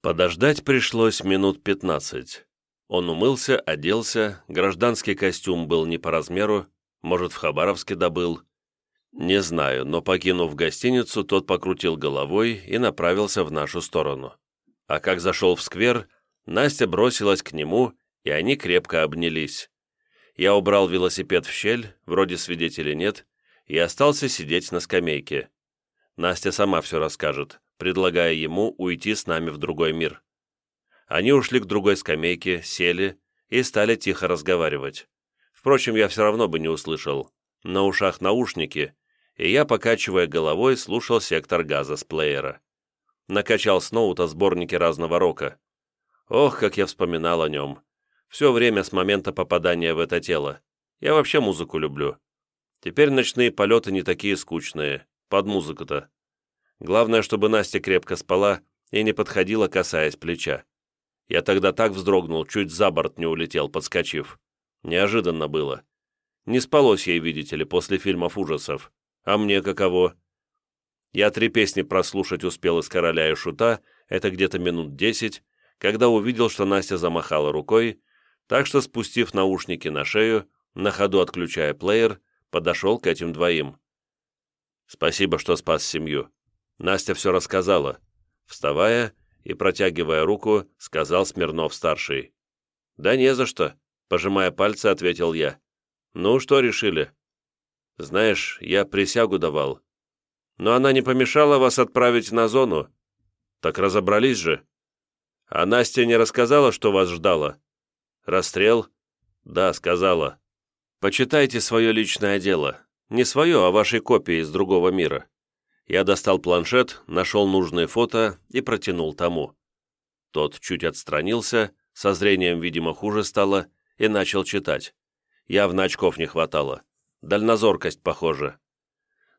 Подождать пришлось минут пятнадцать. Он умылся, оделся, гражданский костюм был не по размеру, может, в Хабаровске добыл. Не знаю, но покинув гостиницу, тот покрутил головой и направился в нашу сторону. А как зашел в сквер, Настя бросилась к нему, и они крепко обнялись. Я убрал велосипед в щель, вроде свидетелей нет, и остался сидеть на скамейке. Настя сама все расскажет, предлагая ему уйти с нами в другой мир. Они ушли к другой скамейке, сели и стали тихо разговаривать. Впрочем, я все равно бы не услышал. На ушах наушники, и я, покачивая головой, слушал сектор газа с плеера. Накачал с ноута сборники разного рока. Ох, как я вспоминал о нем. Все время с момента попадания в это тело. Я вообще музыку люблю. Теперь ночные полеты не такие скучные. Под музыку-то. Главное, чтобы Настя крепко спала и не подходила, касаясь плеча. Я тогда так вздрогнул, чуть за борт не улетел, подскочив. Неожиданно было. Не спалось ей, видите ли, после фильмов ужасов. А мне каково? Я три песни прослушать успел из «Короля и Шута», это где-то минут десять, когда увидел, что Настя замахала рукой, так что, спустив наушники на шею, на ходу отключая плеер, подошел к этим двоим. «Спасибо, что спас семью. Настя все рассказала». Вставая и протягивая руку, сказал Смирнов-старший. «Да не за что», — пожимая пальцы, ответил я. «Ну, что решили?» «Знаешь, я присягу давал. Но она не помешала вас отправить на зону. Так разобрались же. А Настя не рассказала, что вас ждало?» «Расстрел?» «Да, сказала. Почитайте свое личное дело. Не свое, а вашей копии из другого мира». Я достал планшет, нашел нужные фото и протянул тому. Тот чуть отстранился, со зрением, видимо, хуже стало, и начал читать. Явно очков не хватало. Дальнозоркость, похоже.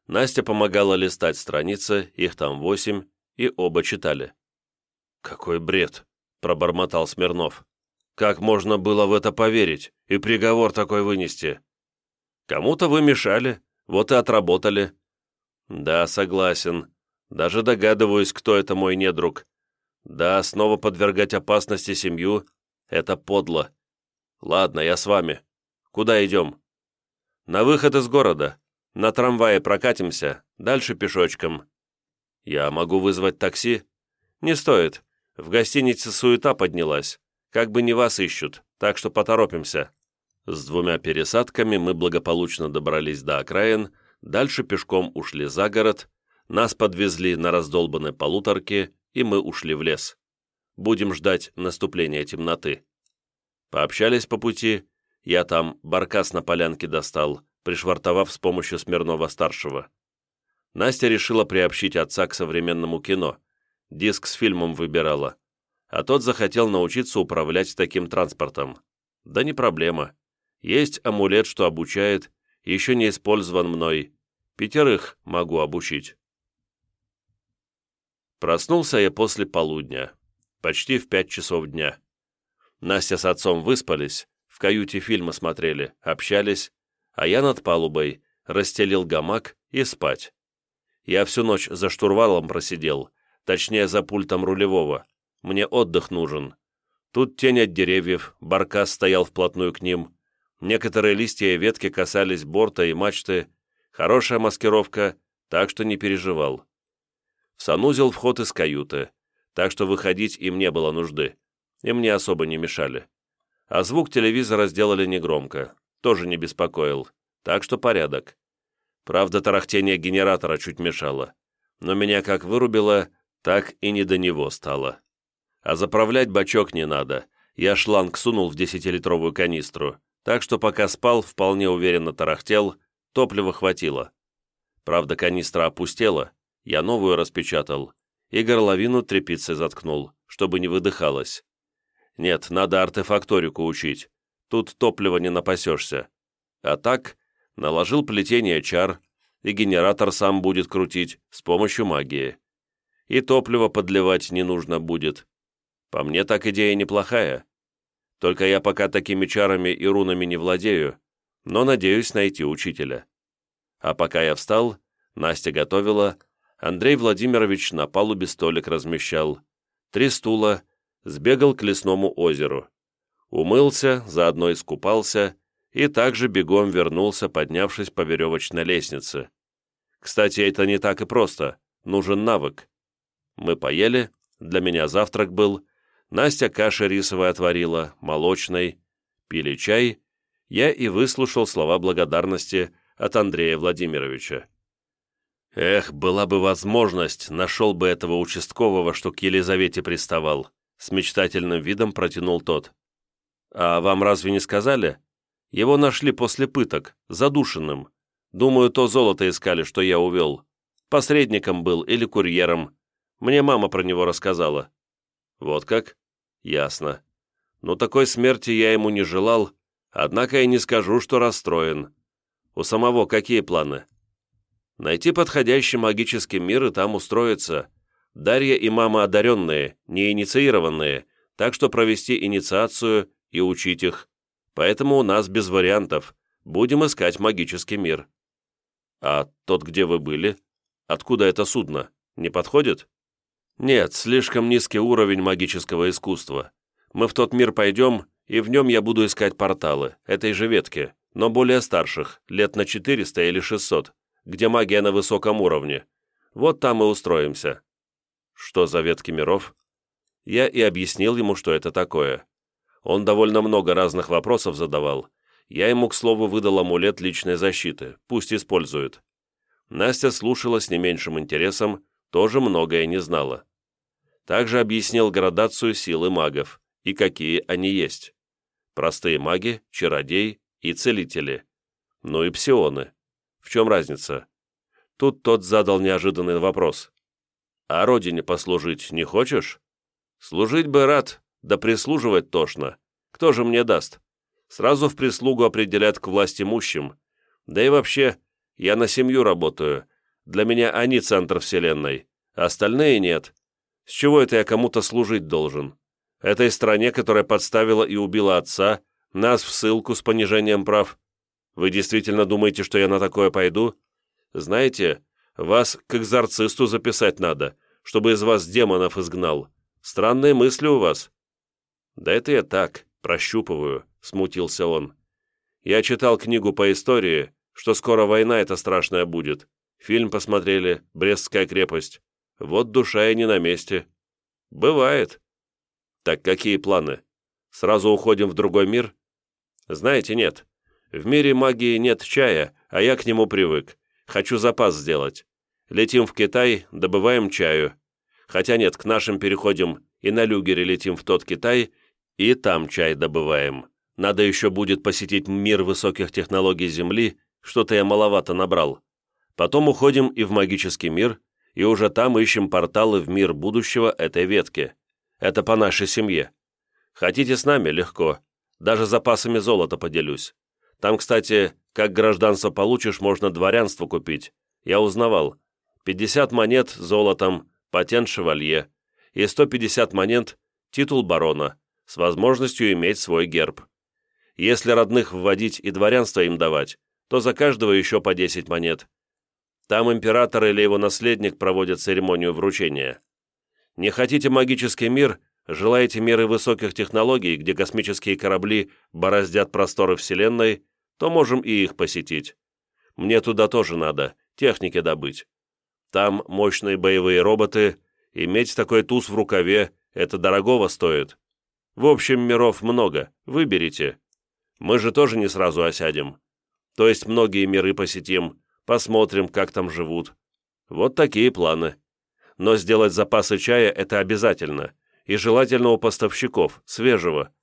Настя помогала листать страницы, их там восемь, и оба читали. «Какой бред!» — пробормотал Смирнов. Как можно было в это поверить и приговор такой вынести? Кому-то вы мешали, вот и отработали. Да, согласен. Даже догадываюсь, кто это мой недруг. Да, снова подвергать опасности семью — это подло. Ладно, я с вами. Куда идем? На выход из города. На трамвае прокатимся, дальше пешочком. Я могу вызвать такси? Не стоит. В гостинице суета поднялась. Как бы не вас ищут, так что поторопимся». С двумя пересадками мы благополучно добрались до окраин, дальше пешком ушли за город, нас подвезли на раздолбанной полуторке, и мы ушли в лес. Будем ждать наступления темноты. Пообщались по пути, я там баркас на полянке достал, пришвартовав с помощью Смирнова-старшего. Настя решила приобщить отца к современному кино. Диск с фильмом выбирала а тот захотел научиться управлять таким транспортом. Да не проблема. Есть амулет, что обучает, еще не использован мной. Пятерых могу обучить. Проснулся я после полудня, почти в пять часов дня. Настя с отцом выспались, в каюте фильма смотрели, общались, а я над палубой расстелил гамак и спать. Я всю ночь за штурвалом просидел, точнее за пультом рулевого, мне отдых нужен. Тут тень от деревьев, баркас стоял вплотную к ним. Некоторые листья и ветки касались борта и мачты. Хорошая маскировка, так что не переживал. В санузел вход из каюты, так что выходить им не было нужды. И мне особо не мешали. А звук телевизора сделали негромко, тоже не беспокоил, так что порядок. Правда, тарахтение генератора чуть мешало. Но меня как вырубило, так и не до него стало. А заправлять бачок не надо. Я шланг сунул в десятилитровую канистру, так что пока спал, вполне уверенно тарахтел, топлива хватило. Правда, канистра опустела, я новую распечатал, и горловину тряпицей заткнул, чтобы не выдыхалось. Нет, надо артефакторику учить, тут топлива не напасешься. А так, наложил плетение чар, и генератор сам будет крутить с помощью магии. И топливо подливать не нужно будет, по мне так идея неплохая. Только я пока такими чарами и рунами не владею, но надеюсь найти учителя. А пока я встал, Настя готовила, Андрей Владимирович на палубе столик размещал. три стула, сбегал к лесному озеру. Умылся, заодно искупался и также бегом вернулся, поднявшись по веревочной лестнице. Кстати, это не так и просто, нужен навык. Мы поели, для меня завтрак был, Настя каши рисовой отварила, молочной, пили чай, я и выслушал слова благодарности от Андрея Владимировича. Эх, была бы возможность, нашел бы этого участкового, что к Елизавете приставал. С мечтательным видом протянул тот. А вам разве не сказали? Его нашли после пыток, задушенным. Думаю, то золото искали, что я увел. Посредником был или курьером. Мне мама про него рассказала. Вот как? Ясно. Ну, такой смерти я ему не желал, однако и не скажу, что расстроен. У самого какие планы? Найти подходящий магический мир и там устроиться. Дарья и мама одаренные, не инициированные, так что провести инициацию и учить их. Поэтому у нас без вариантов. Будем искать магический мир. А тот, где вы были? Откуда это судно? Не подходит? Нет, слишком низкий уровень магического искусства. Мы в тот мир пойдем, и в нем я буду искать порталы, этой же ветки, но более старших, лет на 400 или 600 где магия на высоком уровне. Вот там и устроимся». «Что за ветки миров?» Я и объяснил ему, что это такое. Он довольно много разных вопросов задавал. Я ему, к слову, выдал амулет личной защиты, пусть использует. Настя слушала с не меньшим интересом, тоже многое не знала. Также объяснил градацию силы магов и какие они есть. Простые маги, чародей и целители. Ну и псионы. В чем разница? Тут тот задал неожиданный вопрос. «А родине послужить не хочешь?» «Служить бы рад, да прислуживать тошно. Кто же мне даст? Сразу в прислугу определят к власть имущим. Да и вообще, я на семью работаю. Для меня они центр вселенной, а остальные нет. С чего это я кому-то служить должен? Этой стране, которая подставила и убила отца, нас в ссылку с понижением прав. Вы действительно думаете, что я на такое пойду? Знаете, вас к экзорцисту записать надо, чтобы из вас демонов изгнал. Странные мысли у вас». «Да это я так, прощупываю», — смутился он. «Я читал книгу по истории, что скоро война эта страшная будет. Фильм посмотрели, Брестская крепость. Вот душа и не на месте. Бывает. Так какие планы? Сразу уходим в другой мир? Знаете, нет. В мире магии нет чая, а я к нему привык. Хочу запас сделать. Летим в Китай, добываем чаю. Хотя нет, к нашим переходим и на люгере летим в тот Китай, и там чай добываем. Надо еще будет посетить мир высоких технологий Земли, что-то я маловато набрал. Потом уходим и в магический мир, и уже там ищем порталы в мир будущего этой ветки. Это по нашей семье. Хотите с нами? Легко. Даже запасами золота поделюсь. Там, кстати, как гражданство получишь, можно дворянство купить. Я узнавал. 50 монет золотом, патент шевалье. И 150 монет титул барона, с возможностью иметь свой герб. Если родных вводить и дворянство им давать, то за каждого еще по 10 монет. Там император или его наследник проводят церемонию вручения. Не хотите магический мир, желаете миры высоких технологий, где космические корабли бороздят просторы Вселенной, то можем и их посетить. Мне туда тоже надо, техники добыть. Там мощные боевые роботы, иметь такой туз в рукаве – это дорогого стоит. В общем, миров много, выберите. Мы же тоже не сразу осядем. То есть многие миры посетим, посмотрим, как там живут. Вот такие планы. Но сделать запасы чая – это обязательно, и желательно у поставщиков, свежего,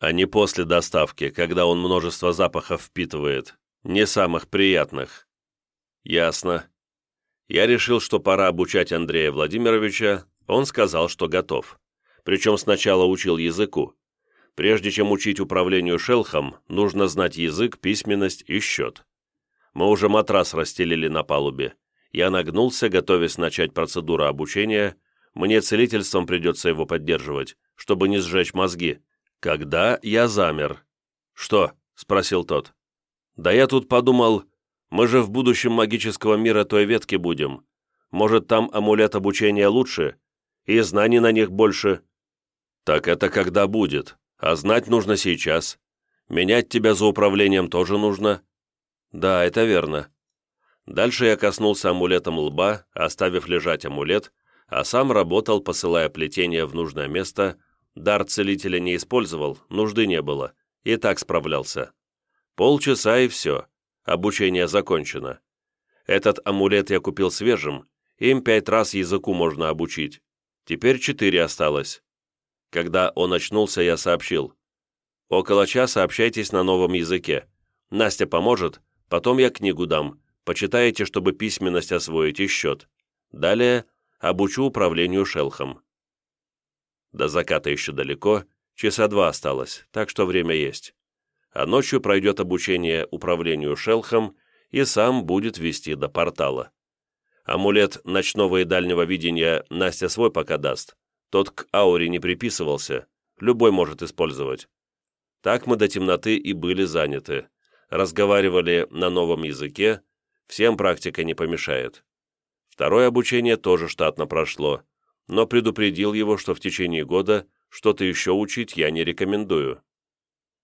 а не после доставки, когда он множество запахов впитывает, не самых приятных. Ясно. Я решил, что пора обучать Андрея Владимировича, он сказал, что готов. Причем сначала учил языку. Прежде чем учить управлению шелхом, нужно знать язык, письменность и счет. Мы уже матрас расстелили на палубе. Я нагнулся, готовясь начать процедуру обучения. Мне целительством придется его поддерживать, чтобы не сжечь мозги. Когда я замер. «Что?» — спросил тот. «Да я тут подумал, мы же в будущем магического мира той ветки будем. Может, там амулет обучения лучше? и знаний на них больше». «Так это когда будет, а знать нужно сейчас. Менять тебя за управлением тоже нужно». «Да, это верно». Дальше я коснулся амулетом лба, оставив лежать амулет, а сам работал, посылая плетение в нужное место. Дар целителя не использовал, нужды не было, и так справлялся. Полчаса и все, обучение закончено. Этот амулет я купил свежим, им пять раз языку можно обучить. Теперь четыре осталось. Когда он очнулся, я сообщил. Около часа общайтесь на новом языке. Настя поможет, потом я книгу дам. Почитаете, чтобы письменность освоить и счет. Далее обучу управлению шелхом. До заката еще далеко, часа два осталось, так что время есть. А ночью пройдет обучение управлению шелхом и сам будет вести до портала. Амулет ночного и дальнего видения Настя свой пока даст. Тот к ауре не приписывался, любой может использовать. Так мы до темноты и были заняты. Разговаривали на новом языке, всем практика не помешает. Второе обучение тоже штатно прошло, но предупредил его, что в течение года что-то еще учить я не рекомендую.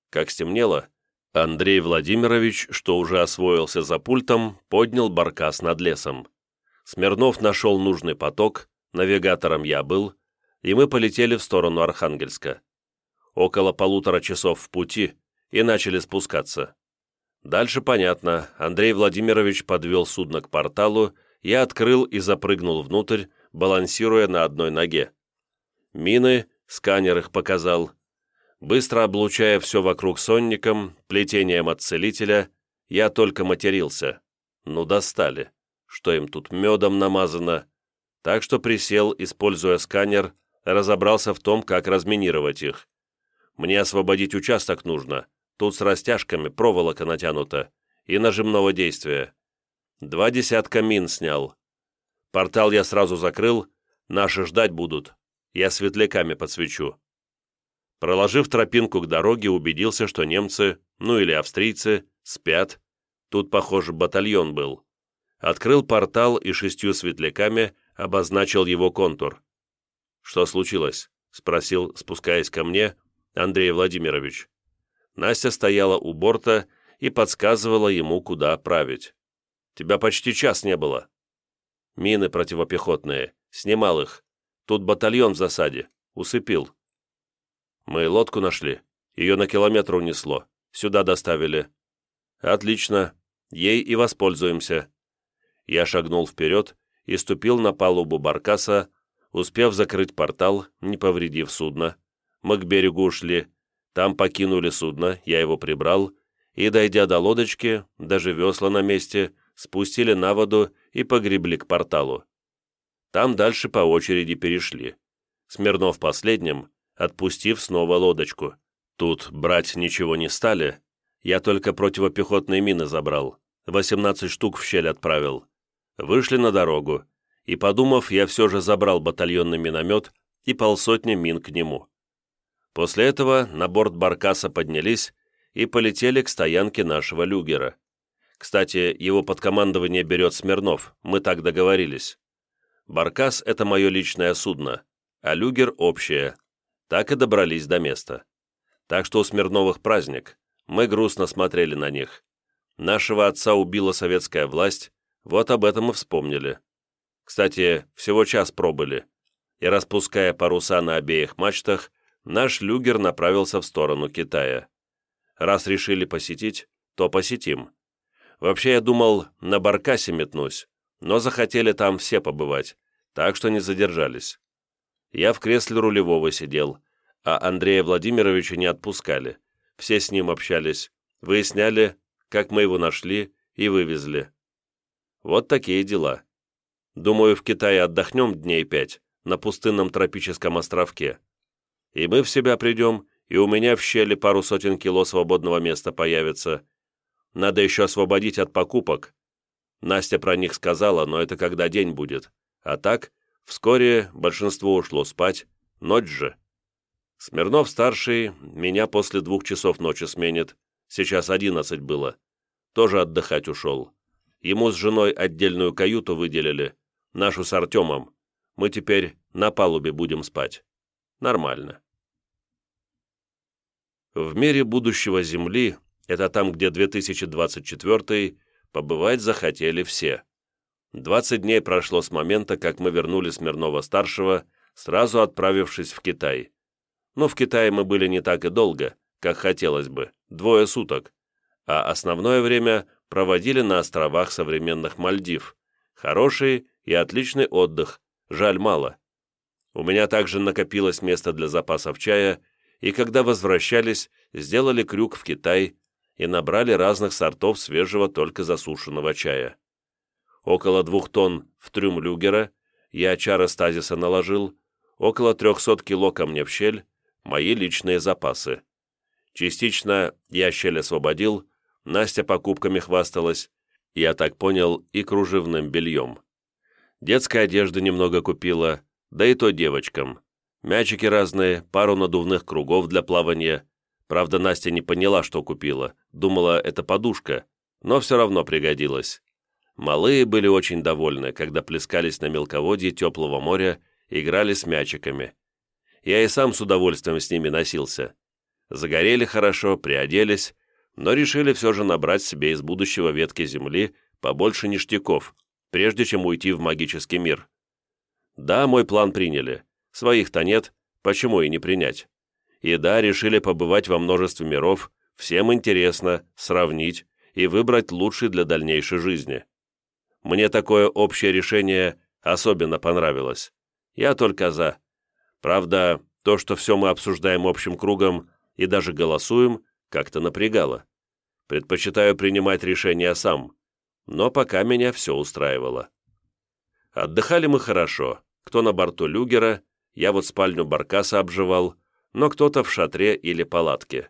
Как стемнело, Андрей Владимирович, что уже освоился за пультом, поднял баркас над лесом. Смирнов нашел нужный поток, навигатором я был, и мы полетели в сторону Архангельска. Около полутора часов в пути и начали спускаться. Дальше понятно, Андрей Владимирович подвел судно к порталу, я открыл и запрыгнул внутрь, балансируя на одной ноге. Мины, сканер их показал. Быстро облучая все вокруг сонником, плетением от целителя, я только матерился. Ну, достали что им тут медом намазано, так что присел, используя сканер, разобрался в том, как разминировать их. Мне освободить участок нужно, тут с растяжками проволока натянута и нажимного действия. Два десятка мин снял. Портал я сразу закрыл, наши ждать будут, я светляками подсвечу. Проложив тропинку к дороге, убедился, что немцы, ну или австрийцы, спят. Тут, похоже, батальон был открыл портал и шестью светляками обозначил его контур. «Что случилось?» — спросил, спускаясь ко мне, Андрей Владимирович. Настя стояла у борта и подсказывала ему, куда править. «Тебя почти час не было». «Мины противопехотные. Снимал их. Тут батальон в засаде. Усыпил». «Мы лодку нашли. Ее на километр унесло. Сюда доставили». «Отлично. Ей и воспользуемся. Я шагнул вперед и ступил на палубу баркаса, успев закрыть портал, не повредив судно. Мы к берегу ушли, там покинули судно, я его прибрал, и, дойдя до лодочки, даже весла на месте, спустили на воду и погребли к порталу. Там дальше по очереди перешли. Смирнов последним, отпустив снова лодочку. Тут брать ничего не стали, я только противопехотные мины забрал, 18 штук в щель отправил. Вышли на дорогу, и, подумав, я все же забрал батальонный миномет и полсотни мин к нему. После этого на борт Баркаса поднялись и полетели к стоянке нашего люгера. Кстати, его подкомандование берет Смирнов, мы так договорились. Баркас — это мое личное судно, а люгер — общее. Так и добрались до места. Так что у Смирновых праздник. Мы грустно смотрели на них. Нашего отца убила советская власть, вот об этом и вспомнили. Кстати, всего час пробыли, и, распуская паруса на обеих мачтах, наш люгер направился в сторону Китая. Раз решили посетить, то посетим. Вообще, я думал, на Баркасе метнусь, но захотели там все побывать, так что не задержались. Я в кресле рулевого сидел, а Андрея Владимировича не отпускали. Все с ним общались, выясняли, как мы его нашли и вывезли. Вот такие дела. Думаю, в Китае отдохнем дней пять, на пустынном тропическом островке. И мы в себя придем, и у меня в щели пару сотен кило свободного места появится. Надо еще освободить от покупок. Настя про них сказала, но это когда день будет. А так, вскоре большинство ушло спать, ночь же. Смирнов-старший меня после двух часов ночи сменит, сейчас одиннадцать было. Тоже отдыхать ушел. Ему с женой отдельную каюту выделили, нашу с Артемом. Мы теперь на палубе будем спать. Нормально. В мире будущего Земли, это там, где 2024 побывать захотели все. 20 дней прошло с момента, как мы вернули Смирнова-старшего, сразу отправившись в Китай. Но в Китае мы были не так и долго, как хотелось бы, двое суток, а основное время проводили на островах современных Мальдив. Хороший и отличный отдых, жаль мало. У меня также накопилось место для запасов чая, и когда возвращались, сделали крюк в Китай и набрали разных сортов свежего только засушенного чая. Около двух тонн в трюм люгера я чара стазиса наложил, около 300 кило ко мне в щель, мои личные запасы. Частично я щель освободил, Настя покупками хвасталась, я так понял, и кружевным бельем. Детской одежды немного купила, да и то девочкам. Мячики разные, пару надувных кругов для плавания. Правда, Настя не поняла, что купила, думала, это подушка, но все равно пригодилась. Малые были очень довольны, когда плескались на мелководье теплого моря, играли с мячиками. Я и сам с удовольствием с ними носился. Загорели хорошо, приоделись, но решили все же набрать себе из будущего ветки земли побольше ништяков, прежде чем уйти в магический мир. Да, мой план приняли. Своих-то нет, почему и не принять. И да, решили побывать во множестве миров, всем интересно, сравнить и выбрать лучший для дальнейшей жизни. Мне такое общее решение особенно понравилось. Я только за. Правда, то, что все мы обсуждаем общим кругом и даже голосуем, как-то напрягало. Предпочитаю принимать решения сам, но пока меня все устраивало. Отдыхали мы хорошо, кто на борту люгера, я вот спальню баркаса обживал, но кто-то в шатре или палатке.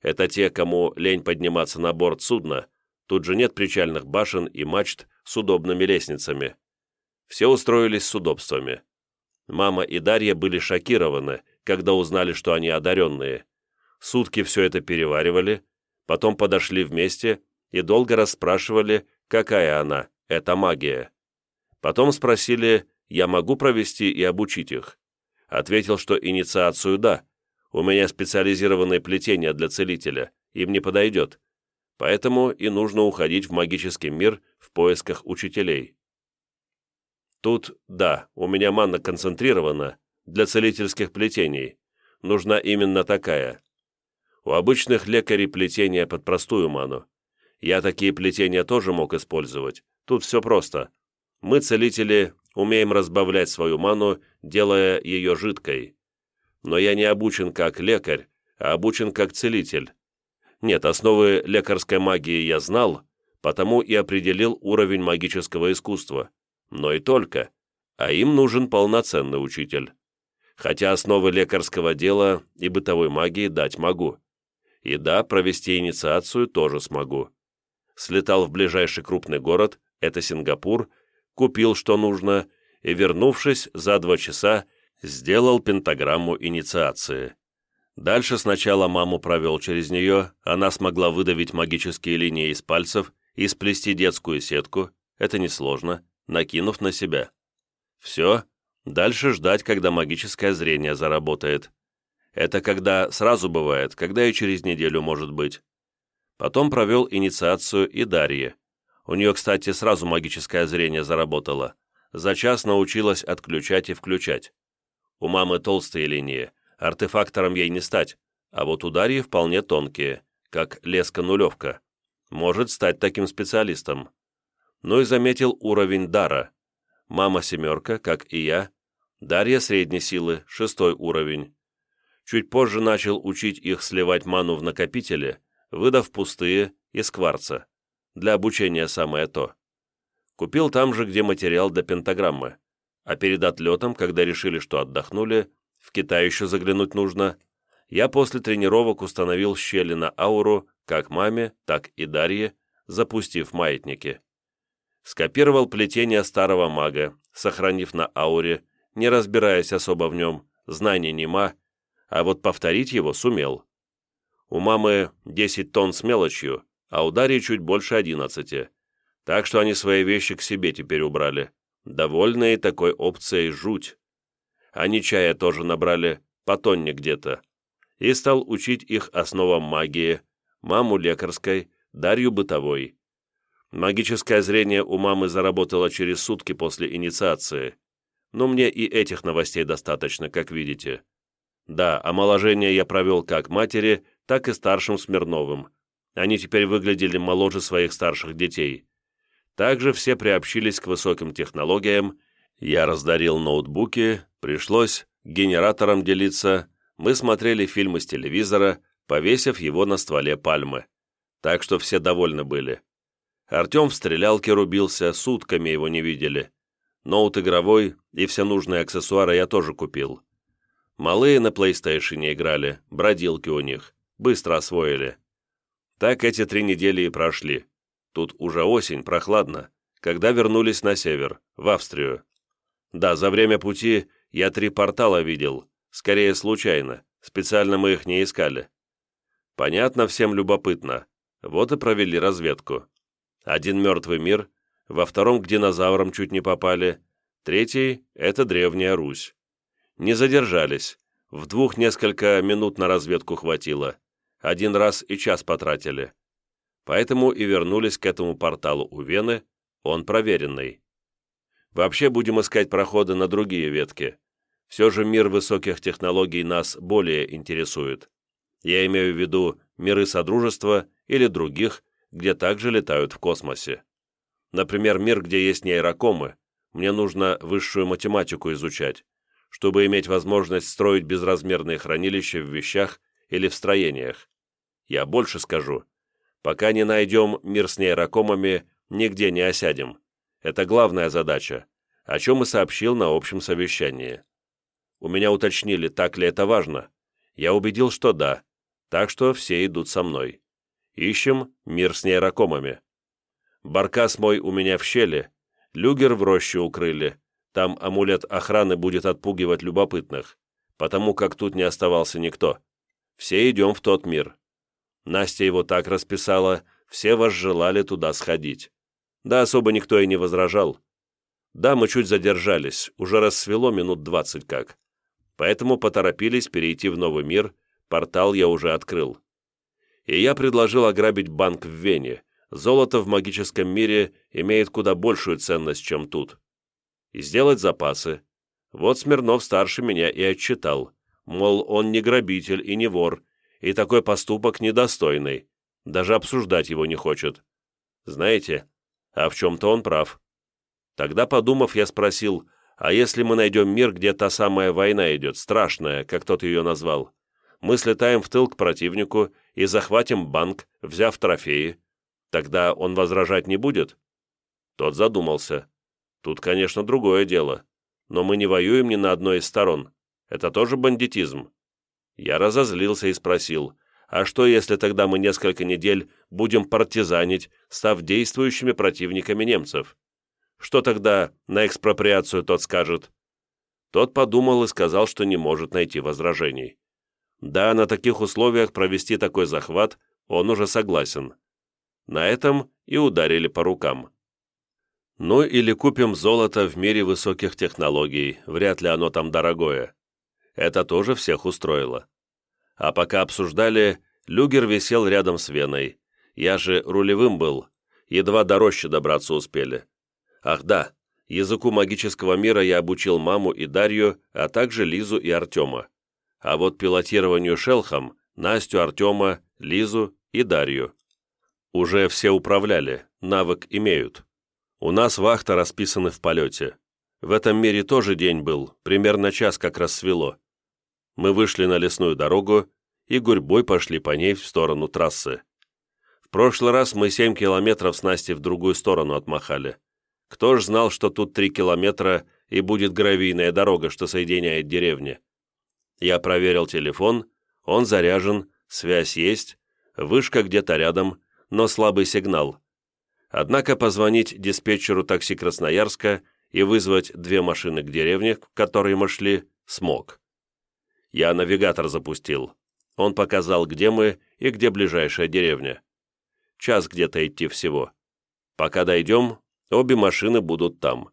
Это те, кому лень подниматься на борт судна, тут же нет причальных башен и мачт с удобными лестницами. Все устроились с удобствами. Мама и Дарья были шокированы, когда узнали, что они одаренные. Сутки все это переваривали, потом подошли вместе и долго расспрашивали, какая она, эта магия. Потом спросили, я могу провести и обучить их. Ответил, что инициацию да, у меня специализированное плетение для целителя, им не подойдет. Поэтому и нужно уходить в магический мир в поисках учителей. Тут, да, у меня манна концентрирована для целительских плетений. Нужна именно такая. У обычных лекарей плетение под простую ману. Я такие плетения тоже мог использовать. Тут все просто. Мы, целители, умеем разбавлять свою ману, делая ее жидкой. Но я не обучен как лекарь, а обучен как целитель. Нет, основы лекарской магии я знал, потому и определил уровень магического искусства. Но и только. А им нужен полноценный учитель. Хотя основы лекарского дела и бытовой магии дать могу. И да, провести инициацию тоже смогу. Слетал в ближайший крупный город, это Сингапур, купил, что нужно, и, вернувшись за два часа, сделал пентаграмму инициации. Дальше сначала маму провел через нее, она смогла выдавить магические линии из пальцев и сплести детскую сетку, это несложно, накинув на себя. Все, дальше ждать, когда магическое зрение заработает. Это когда сразу бывает, когда и через неделю может быть. Потом провел инициацию и Дарье. У нее, кстати, сразу магическое зрение заработало. За час научилась отключать и включать. У мамы толстые линии, артефактором ей не стать, а вот у Дарьи вполне тонкие, как леска-нулевка. Может стать таким специалистом. Ну и заметил уровень дара. Мама семерка, как и я. Дарья средней силы, шестой уровень. Чуть позже начал учить их сливать ману в накопителе, выдав пустые из кварца. Для обучения самое то. Купил там же, где материал для пентаграммы. А перед отлетом, когда решили, что отдохнули, в Китай еще заглянуть нужно, я после тренировок установил щели на ауру как маме, так и Дарье, запустив маятники. Скопировал плетение старого мага, сохранив на ауре, не разбираясь особо в нем, знаний нема, а вот повторить его сумел. У мамы 10 тонн с мелочью, а у Дарьи чуть больше 11. Так что они свои вещи к себе теперь убрали. Довольные такой опцией жуть. Они чая тоже набрали, по тонне где-то. И стал учить их основам магии, маму лекарской, Дарью бытовой. Магическое зрение у мамы заработало через сутки после инициации. Но мне и этих новостей достаточно, как видите. Да, омоложение я провел как матери, так и старшим Смирновым. Они теперь выглядели моложе своих старших детей. Также все приобщились к высоким технологиям, я раздарил ноутбуки, пришлось генератором делиться, мы смотрели фильмы с телевизора, повесив его на стволе пальмы. Так что все довольны были. Артем в стрелялке рубился, сутками его не видели. Ноут игровой и все нужные аксессуары я тоже купил. Малые на PlayStation играли, бродилки у них, быстро освоили. Так эти три недели и прошли. Тут уже осень, прохладно, когда вернулись на север, в Австрию. Да, за время пути я три портала видел, скорее случайно, специально мы их не искали. Понятно, всем любопытно. Вот и провели разведку. Один мертвый мир, во втором к динозаврам чуть не попали, третий — это Древняя Русь. Не задержались, в двух несколько минут на разведку хватило, один раз и час потратили. Поэтому и вернулись к этому порталу у Вены, он проверенный. Вообще будем искать проходы на другие ветки. Все же мир высоких технологий нас более интересует. Я имею в виду миры Содружества или других, где также летают в космосе. Например, мир, где есть нейрокомы, мне нужно высшую математику изучать, чтобы иметь возможность строить безразмерные хранилища в вещах или в строениях. Я больше скажу. Пока не найдем мир с нейрокомами, нигде не осядем. Это главная задача, о чем и сообщил на общем совещании. У меня уточнили, так ли это важно. Я убедил, что да, так что все идут со мной. Ищем мир с нейрокомами. Баркас мой у меня в щели, люгер в роще укрыли. Там амулет охраны будет отпугивать любопытных, потому как тут не оставался никто. Все идем в тот мир. Настя его так расписала, все возжелали туда сходить. Да особо никто и не возражал. Да, мы чуть задержались, уже рассвело минут двадцать как. Поэтому поторопились перейти в новый мир, портал я уже открыл и я предложил ограбить банк в Вене. Золото в магическом мире имеет куда большую ценность, чем тут. И сделать запасы. Вот Смирнов-старший меня и отчитал. Мол, он не грабитель и не вор, и такой поступок недостойный. Даже обсуждать его не хочет. Знаете, а в чем-то он прав. Тогда, подумав, я спросил, а если мы найдем мир, где та самая война идет, страшная, как тот ее назвал? Мы слетаем в тыл к противнику и захватим банк, взяв трофеи. Тогда он возражать не будет?» Тот задумался. «Тут, конечно, другое дело. Но мы не воюем ни на одной из сторон. Это тоже бандитизм». Я разозлился и спросил, «А что, если тогда мы несколько недель будем партизанить, став действующими противниками немцев? Что тогда на экспроприацию тот скажет?» Тот подумал и сказал, что не может найти возражений. Да, на таких условиях провести такой захват он уже согласен. На этом и ударили по рукам. Ну или купим золото в мире высоких технологий, вряд ли оно там дорогое. Это тоже всех устроило. А пока обсуждали, люгер висел рядом с Веной. Я же рулевым был, едва до рощи добраться успели. Ах да, языку магического мира я обучил маму и Дарью, а также Лизу и Артема а вот пилотированию шелхом Настю, Артема, Лизу и Дарью. Уже все управляли, навык имеют. У нас вахта расписаны в полете. В этом мире тоже день был, примерно час как рассвело. Мы вышли на лесную дорогу и гурьбой пошли по ней в сторону трассы. В прошлый раз мы 7 километров с Настей в другую сторону отмахали. Кто ж знал, что тут 3 километра и будет гравийная дорога, что соединяет деревни. Я проверил телефон, он заряжен, связь есть, вышка где-то рядом, но слабый сигнал. Однако позвонить диспетчеру такси Красноярска и вызвать две машины к деревне, к которой мы шли, смог. Я навигатор запустил. Он показал, где мы и где ближайшая деревня. Час где-то идти всего. Пока дойдем, обе машины будут там.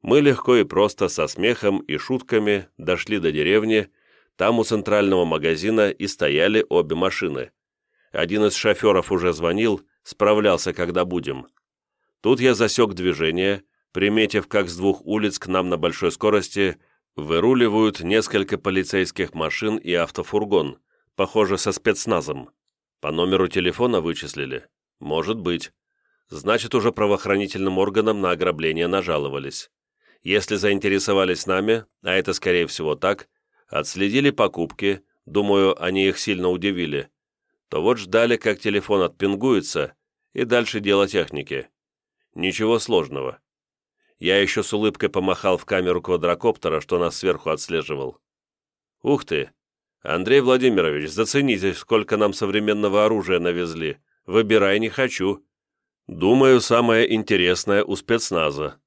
Мы легко и просто, со смехом и шутками, дошли до деревни, там у центрального магазина и стояли обе машины. Один из шоферов уже звонил, справлялся, когда будем. Тут я засек движение, приметив, как с двух улиц к нам на большой скорости выруливают несколько полицейских машин и автофургон, похоже, со спецназом. По номеру телефона вычислили? Может быть. Значит, уже правоохранительным органам на ограбление нажаловались. Если заинтересовались нами, а это, скорее всего, так, отследили покупки, думаю, они их сильно удивили, то вот ждали, как телефон отпингуется, и дальше дело техники. Ничего сложного. Я еще с улыбкой помахал в камеру квадрокоптера, что нас сверху отслеживал. «Ух ты! Андрей Владимирович, зацените, сколько нам современного оружия навезли. Выбирай не хочу. Думаю, самое интересное у спецназа».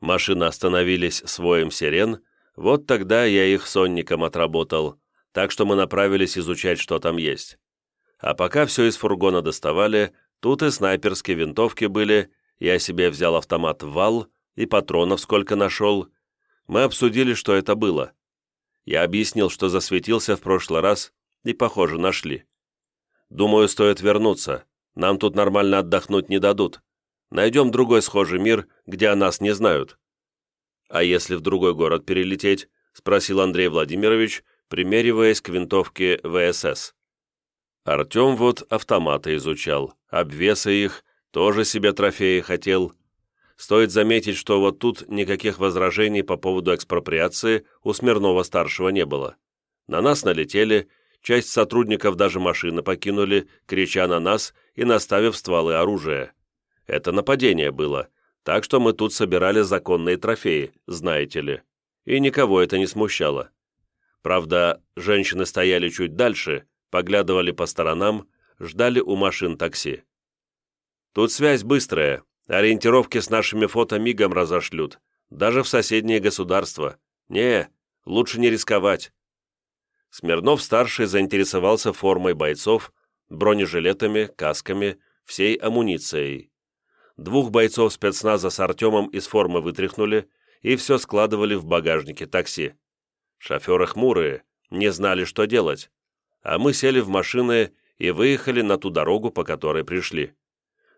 Машины остановились с воем сирен, вот тогда я их сонником отработал, так что мы направились изучать, что там есть. А пока все из фургона доставали, тут и снайперские винтовки были, я себе взял автомат «Вал», и патронов сколько нашел. Мы обсудили, что это было. Я объяснил, что засветился в прошлый раз, и, похоже, нашли. Думаю, стоит вернуться. Нам тут нормально отдохнуть не дадут. Найдем другой схожий мир, где о нас не знают. А если в другой город перелететь? Спросил Андрей Владимирович, примериваясь к винтовке ВСС. Артем вот автоматы изучал, обвесы их, тоже себе трофеи хотел. Стоит заметить, что вот тут никаких возражений по поводу экспроприации у Смирнова-старшего не было. На нас налетели, часть сотрудников даже машины покинули, крича на нас и наставив стволы оружия. Это нападение было, так что мы тут собирали законные трофеи, знаете ли. И никого это не смущало. Правда, женщины стояли чуть дальше, поглядывали по сторонам, ждали у машин такси. Тут связь быстрая, Ориентировки с нашими фото мигом разошлют, даже в соседние государства. Не, лучше не рисковать. Смирнов-старший заинтересовался формой бойцов, бронежилетами, касками, всей амуницией. Двух бойцов спецназа с Артемом из формы вытряхнули и все складывали в багажнике такси. Шоферы хмурые, не знали, что делать, а мы сели в машины и выехали на ту дорогу, по которой пришли.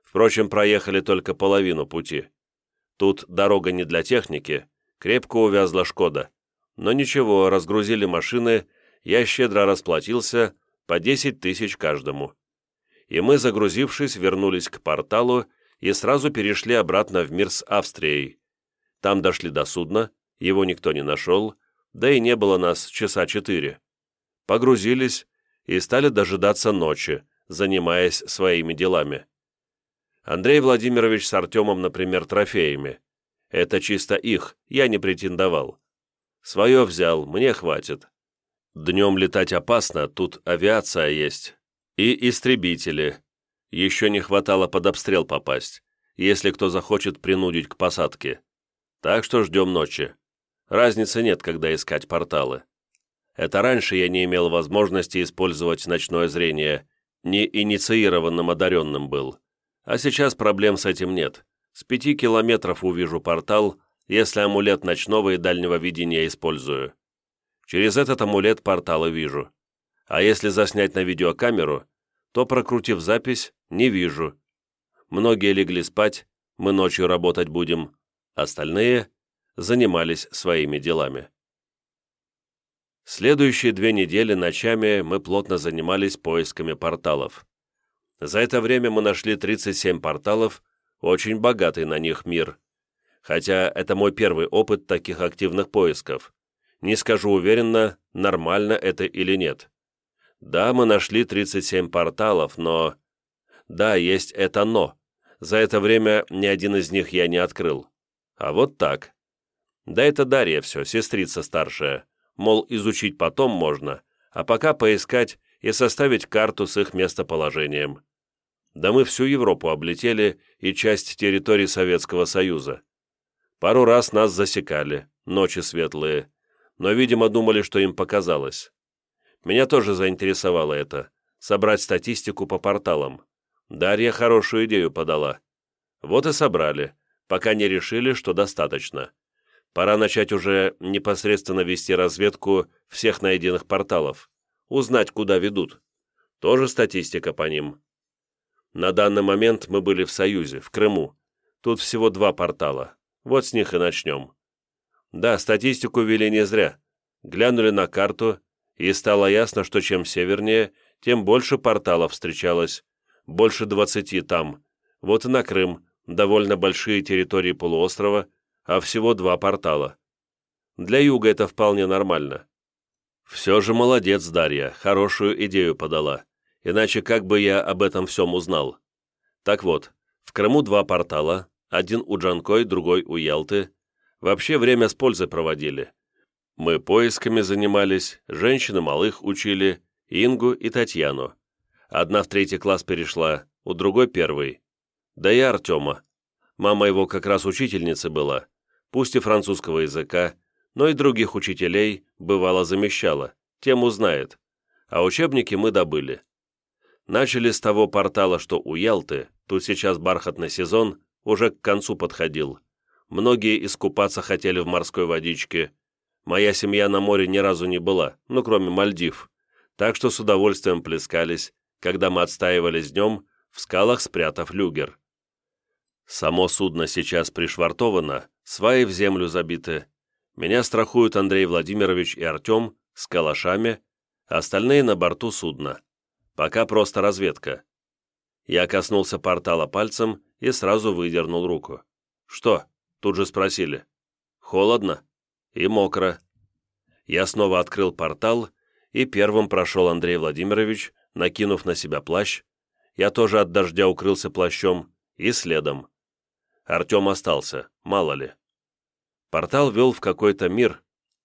Впрочем, проехали только половину пути. Тут дорога не для техники, крепко увязла «Шкода». Но ничего, разгрузили машины, я щедро расплатился, по 10 тысяч каждому. И мы, загрузившись, вернулись к порталу и сразу перешли обратно в мир с Австрией. Там дошли до судна, его никто не нашел, да и не было нас часа четыре. Погрузились и стали дожидаться ночи, занимаясь своими делами. Андрей Владимирович с Артемом, например, трофеями. Это чисто их, я не претендовал. Свое взял, мне хватит. Днем летать опасно, тут авиация есть. И истребители. Еще не хватало под обстрел попасть, если кто захочет принудить к посадке. Так что ждем ночи. Разницы нет, когда искать порталы. Это раньше я не имел возможности использовать ночное зрение, не инициированным одаренным был. А сейчас проблем с этим нет. С пяти километров увижу портал, если амулет ночного и дальнего видения использую. Через этот амулет порталы вижу. А если заснять на видеокамеру, то, прокрутив запись, не вижу. Многие легли спать, мы ночью работать будем. Остальные занимались своими делами. Следующие две недели ночами мы плотно занимались поисками порталов. За это время мы нашли 37 порталов, очень богатый на них мир. Хотя это мой первый опыт таких активных поисков. Не скажу уверенно, нормально это или нет. Да, мы нашли 37 порталов, но... Да, есть это «но». За это время ни один из них я не открыл. А вот так. Да это Дарья все, сестрица старшая. Мол, изучить потом можно, а пока поискать и составить карту с их местоположением. Да мы всю Европу облетели и часть территории Советского Союза. Пару раз нас засекали, ночи светлые, но, видимо, думали, что им показалось. Меня тоже заинтересовало это, собрать статистику по порталам. Дарья хорошую идею подала. Вот и собрали, пока не решили, что достаточно. Пора начать уже непосредственно вести разведку всех найденных порталов, узнать, куда ведут. Тоже статистика по ним. На данный момент мы были в Союзе, в Крыму. Тут всего два портала. Вот с них и начнем. Да, статистику вели не зря. Глянули на карту, и стало ясно, что чем севернее, тем больше порталов встречалось. Больше двадцати там. Вот и на Крым, довольно большие территории полуострова, а всего два портала. Для юга это вполне нормально. Все же молодец Дарья, хорошую идею подала. Иначе как бы я об этом всем узнал? Так вот, в Крыму два портала, один у Джанкой, другой у Ялты. Вообще время с пользой проводили. Мы поисками занимались, женщины малых учили, Ингу и Татьяну. Одна в третий класс перешла, у другой первый. Да и Артема. Мама его как раз учительница была, пусть и французского языка, но и других учителей бывало замещала, тему знает. А учебники мы добыли. Начали с того портала, что у Ялты, тут сейчас бархатный сезон, уже к концу подходил. Многие искупаться хотели в морской водичке. Моя семья на море ни разу не была, ну кроме Мальдив. Так что с удовольствием плескались, когда мы отстаивались днем, в скалах спрятав люгер. Само судно сейчас пришвартовано, сваи в землю забиты. Меня страхуют Андрей Владимирович и Артем с калашами, остальные на борту судна. Пока просто разведка. Я коснулся портала пальцем и сразу выдернул руку. «Что?» – тут же спросили. «Холодно?» «И мокро». Я снова открыл портал, и первым прошел Андрей Владимирович, накинув на себя плащ. Я тоже от дождя укрылся плащом, и следом. Артем остался, мало ли. Портал вел в какой-то мир,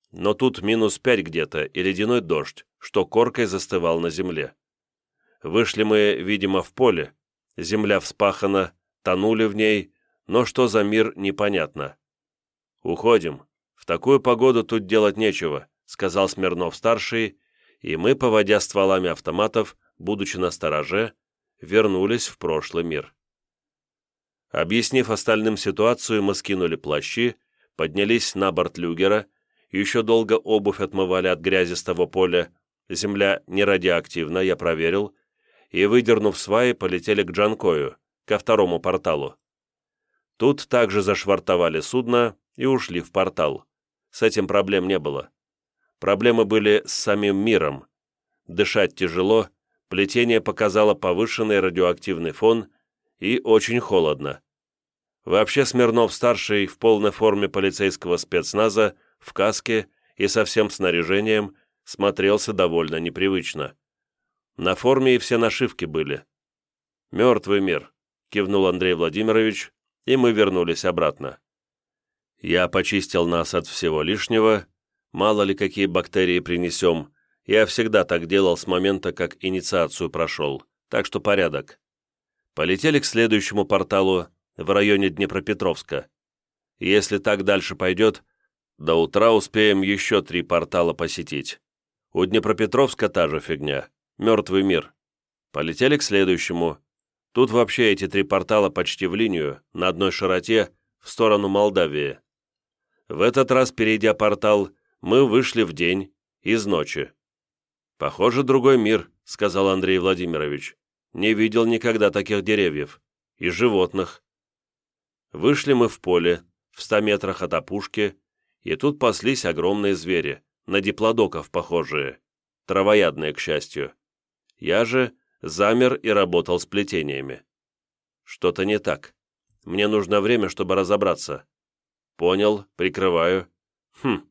но тут минус пять где-то и ледяной дождь, что коркой застывал на земле. Вышли мы, видимо, в поле. Земля вспахана, тонули в ней, но что за мир, непонятно. «Уходим. В такую погоду тут делать нечего», — сказал Смирнов-старший, и мы, поводя стволами автоматов, будучи на стороже, вернулись в прошлый мир. Объяснив остальным ситуацию, мы скинули плащи, поднялись на борт люгера, еще долго обувь отмывали от грязи с того поля, земля не радиоактивна, я проверил, и, выдернув сваи, полетели к Джанкою, ко второму порталу. Тут также зашвартовали судно и ушли в портал. С этим проблем не было. Проблемы были с самим миром. Дышать тяжело, плетение показало повышенный радиоактивный фон и очень холодно. Вообще Смирнов-старший в полной форме полицейского спецназа, в каске и со всем снаряжением смотрелся довольно непривычно. На форме и все нашивки были. «Мертвый мир», — кивнул Андрей Владимирович, и мы вернулись обратно. Я почистил нас от всего лишнего, мало ли какие бактерии принесем, я всегда так делал с момента, как инициацию прошел, так что порядок. Полетели к следующему порталу в районе Днепропетровска. Если так дальше пойдет, до утра успеем еще три портала посетить. У Днепропетровска та же фигня. Мертвый мир. Полетели к следующему. Тут вообще эти три портала почти в линию, на одной широте, в сторону Молдавии. В этот раз, перейдя портал, мы вышли в день, из ночи. «Похоже, другой мир», — сказал Андрей Владимирович. Не видел никогда таких деревьев. И животных. Вышли мы в поле, в ста метрах от опушки, и тут паслись огромные звери, на диплодоков похожие, травоядные, к счастью. Я же замер и работал с плетениями. Что-то не так. Мне нужно время, чтобы разобраться. Понял, прикрываю. Хм,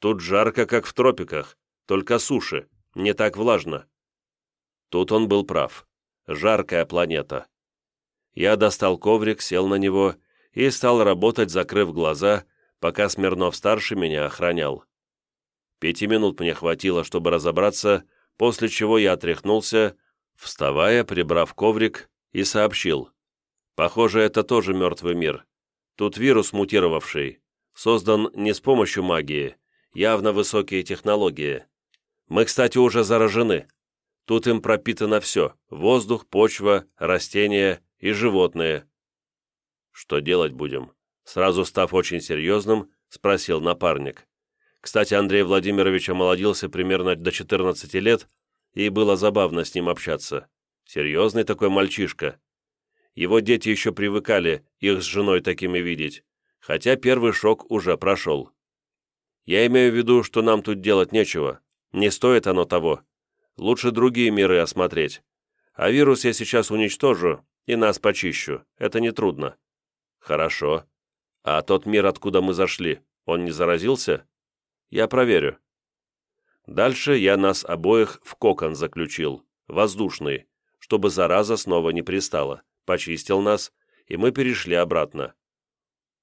тут жарко, как в тропиках, только суши, не так влажно. Тут он был прав жаркая планета. Я достал коврик, сел на него и стал работать, закрыв глаза, пока Смирнов-старший меня охранял. Пяти минут мне хватило, чтобы разобраться, после чего я отряхнулся, вставая, прибрав коврик, и сообщил. Похоже, это тоже мертвый мир. Тут вирус мутировавший. Создан не с помощью магии, явно высокие технологии. Мы, кстати, уже заражены. Тут им пропитано все – воздух, почва, растения и животные. Что делать будем? Сразу став очень серьезным, спросил напарник. Кстати, Андрей Владимирович омолодился примерно до 14 лет, и было забавно с ним общаться. Серьезный такой мальчишка. Его дети еще привыкали их с женой такими видеть, хотя первый шок уже прошел. Я имею в виду, что нам тут делать нечего. Не стоит оно того. Лучше другие миры осмотреть. А вирус я сейчас уничтожу и нас почищу. Это нетрудно. Хорошо. А тот мир, откуда мы зашли, он не заразился? Я проверю. Дальше я нас обоих в кокон заключил, воздушный, чтобы зараза снова не пристала, почистил нас, и мы перешли обратно.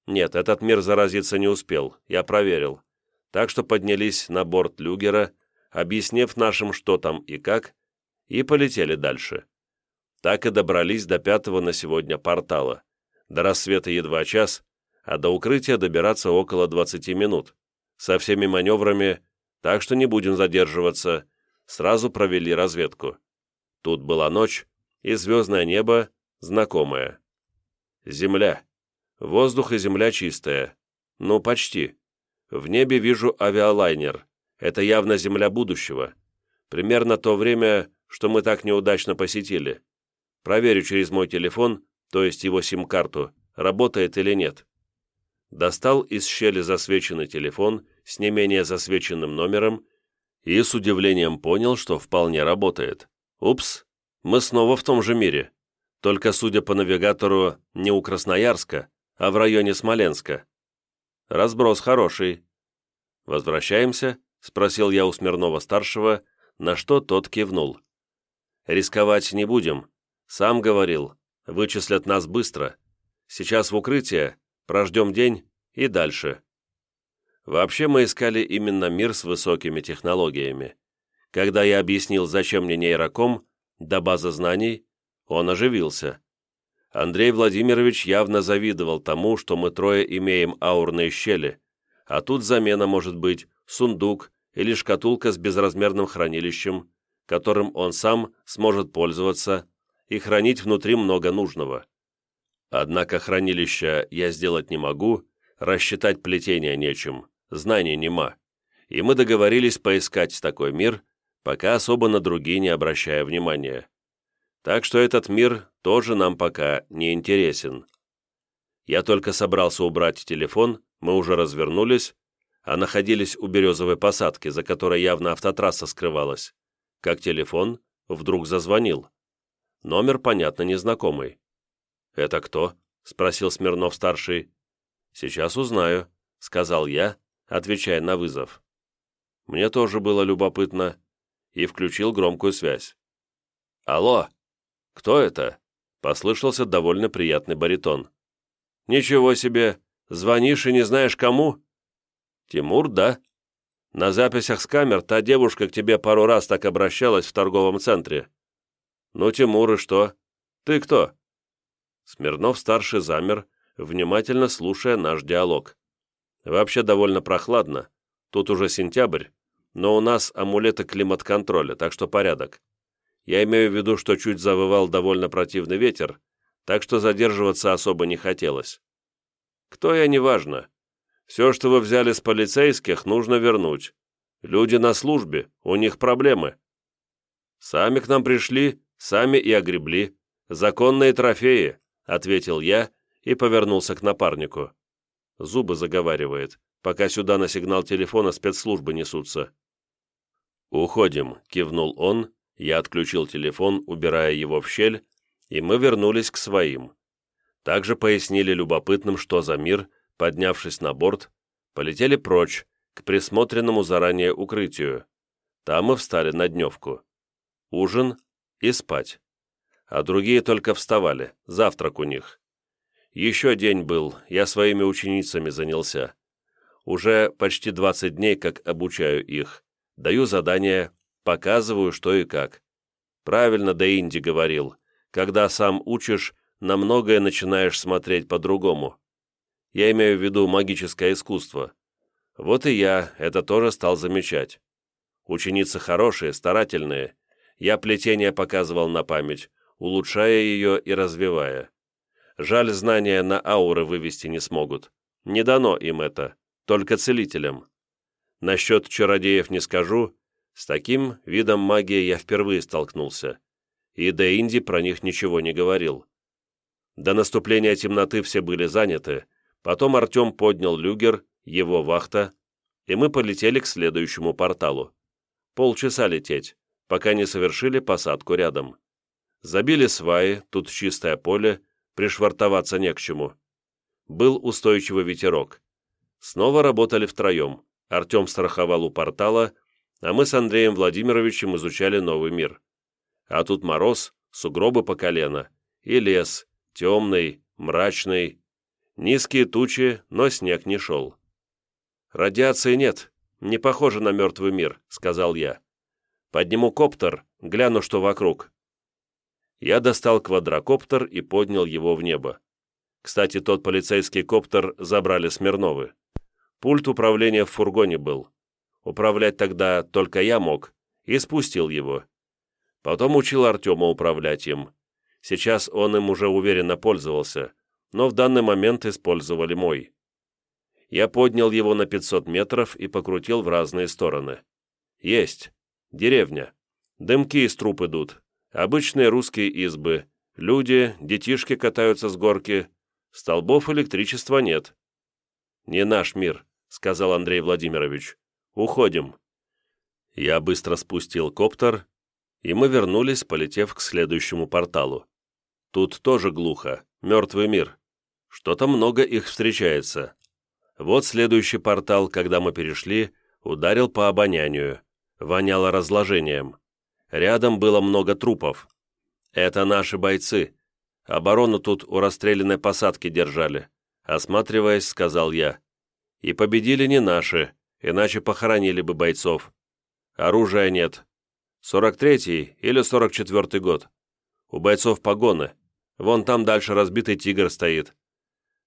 Нет, этот мир заразиться не успел, я проверил. Так что поднялись на борт люгера, объяснив нашим, что там и как, и полетели дальше. Так и добрались до пятого на сегодня портала. До рассвета едва час, а до укрытия добираться около 20 минут со всеми маневрами, так что не будем задерживаться, сразу провели разведку. Тут была ночь, и звездное небо знакомое. Земля. Воздух и земля чистая. Ну, почти. В небе вижу авиалайнер. Это явно земля будущего. Примерно то время, что мы так неудачно посетили. Проверю через мой телефон, то есть его сим-карту, работает или нет достал из щели засвеченный телефон с не менее засвеченным номером и с удивлением понял, что вполне работает. Упс, мы снова в том же мире, только, судя по навигатору, не у Красноярска, а в районе Смоленска. Разброс хороший. «Возвращаемся?» — спросил я у Смирнова-старшего, на что тот кивнул. «Рисковать не будем. Сам говорил, вычислят нас быстро. Сейчас в укрытие, Прождем день и дальше. Вообще мы искали именно мир с высокими технологиями. Когда я объяснил, зачем мне нейроком, до базы знаний, он оживился. Андрей Владимирович явно завидовал тому, что мы трое имеем аурные щели, а тут замена может быть сундук или шкатулка с безразмерным хранилищем, которым он сам сможет пользоваться и хранить внутри много нужного. Однако хранилища я сделать не могу, рассчитать плетение нечем, знаний нема. И мы договорились поискать такой мир, пока особо на другие не обращая внимания. Так что этот мир тоже нам пока не интересен. Я только собрался убрать телефон, мы уже развернулись, а находились у березовой посадки, за которой явно автотрасса скрывалась. Как телефон вдруг зазвонил. Номер, понятно, незнакомый. «Это кто?» — спросил Смирнов-старший. «Сейчас узнаю», — сказал я, отвечая на вызов. Мне тоже было любопытно, и включил громкую связь. «Алло! Кто это?» — послышался довольно приятный баритон. «Ничего себе! Звонишь и не знаешь кому?» «Тимур, да?» «На записях с камер та девушка к тебе пару раз так обращалась в торговом центре». «Ну, Тимур, и что? Ты кто?» Смирнов-старший замер, внимательно слушая наш диалог. Вообще довольно прохладно. Тут уже сентябрь, но у нас амулеты климат-контроля, так что порядок. Я имею в виду, что чуть завывал довольно противный ветер, так что задерживаться особо не хотелось. Кто я, неважно. Все, что вы взяли с полицейских, нужно вернуть. Люди на службе, у них проблемы. Сами к нам пришли, сами и огребли. Законные трофеи ответил я и повернулся к напарнику. Зубы заговаривает, пока сюда на сигнал телефона спецслужбы несутся. «Уходим», — кивнул он, я отключил телефон, убирая его в щель, и мы вернулись к своим. Также пояснили любопытным, что за мир, поднявшись на борт, полетели прочь, к присмотренному заранее укрытию. Там мы встали на дневку. Ужин и спать а другие только вставали, завтрак у них. Еще день был, я своими ученицами занялся. Уже почти 20 дней, как обучаю их. Даю задания, показываю, что и как. Правильно Инди говорил, когда сам учишь, на многое начинаешь смотреть по-другому. Я имею в виду магическое искусство. Вот и я это тоже стал замечать. Ученицы хорошие, старательные. Я плетение показывал на память, улучшая ее и развивая. Жаль, знания на ауры вывести не смогут. Не дано им это. только целителем. Насчет чародеев не скажу, с таким видом магии я впервые столкнулся, и до Инди про них ничего не говорил. До наступления темноты все были заняты, потом Артем поднял люгер, его вахта, и мы полетели к следующему порталу. Полчаса лететь, пока не совершили посадку рядом. Забили сваи, тут чистое поле, пришвартоваться не к чему. Был устойчивый ветерок. Снова работали втроем. Артем страховал у портала, а мы с Андреем Владимировичем изучали новый мир. А тут мороз, сугробы по колено, и лес, темный, мрачный. Низкие тучи, но снег не шел. «Радиации нет, не похоже на мертвый мир», — сказал я. «Подниму коптер, гляну, что вокруг». Я достал квадрокоптер и поднял его в небо. Кстати, тот полицейский коптер забрали Смирновы. Пульт управления в фургоне был. Управлять тогда только я мог, и спустил его. Потом учил Артема управлять им. Сейчас он им уже уверенно пользовался, но в данный момент использовали мой. Я поднял его на 500 метров и покрутил в разные стороны. Есть. Деревня. Дымки из труб идут. Обычные русские избы. Люди, детишки катаются с горки. Столбов электричества нет. «Не наш мир», — сказал Андрей Владимирович. «Уходим». Я быстро спустил коптер, и мы вернулись, полетев к следующему порталу. Тут тоже глухо, мертвый мир. Что-то много их встречается. Вот следующий портал, когда мы перешли, ударил по обонянию. Воняло разложением. Рядом было много трупов. Это наши бойцы. Оборону тут у расстрелянной посадки держали. Осматриваясь, сказал я. И победили не наши, иначе похоронили бы бойцов. Оружия нет. 43-й или 44-й год. У бойцов погоны. Вон там дальше разбитый тигр стоит.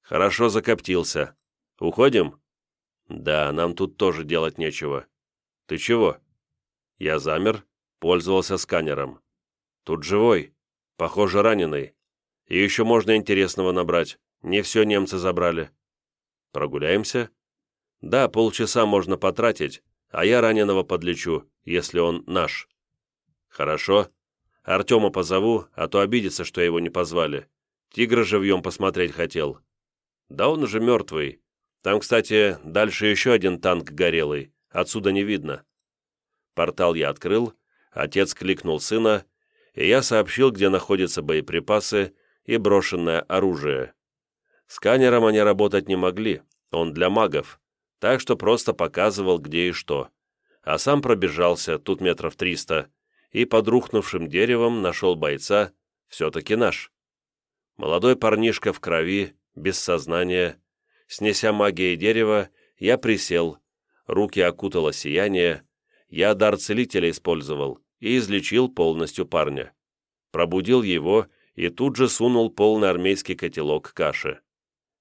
Хорошо закоптился. Уходим? Да, нам тут тоже делать нечего. Ты чего? Я замер, пользовался сканером. Тут живой, похоже, раненый. И еще можно интересного набрать. Не все немцы забрали. Прогуляемся? Да, полчаса можно потратить, а я раненого подлечу, если он наш. Хорошо. Артема позову, а то обидится, что его не позвали. Тигра живьем посмотреть хотел. Да он уже мертвый. Там, кстати, дальше еще один танк горелый, отсюда не видно. Портал я открыл, отец кликнул сына, и я сообщил, где находятся боеприпасы и брошенное оружие. Сканером они работать не могли, он для магов, так что просто показывал, где и что. А сам пробежался, тут метров триста, и под рухнувшим деревом нашел бойца, все-таки наш. Молодой парнишка в крови, без сознания, Снеся магией дерева, я присел, руки окутало сияние, я дар целителя использовал и излечил полностью парня. Пробудил его и тут же сунул полный армейский котелок каши.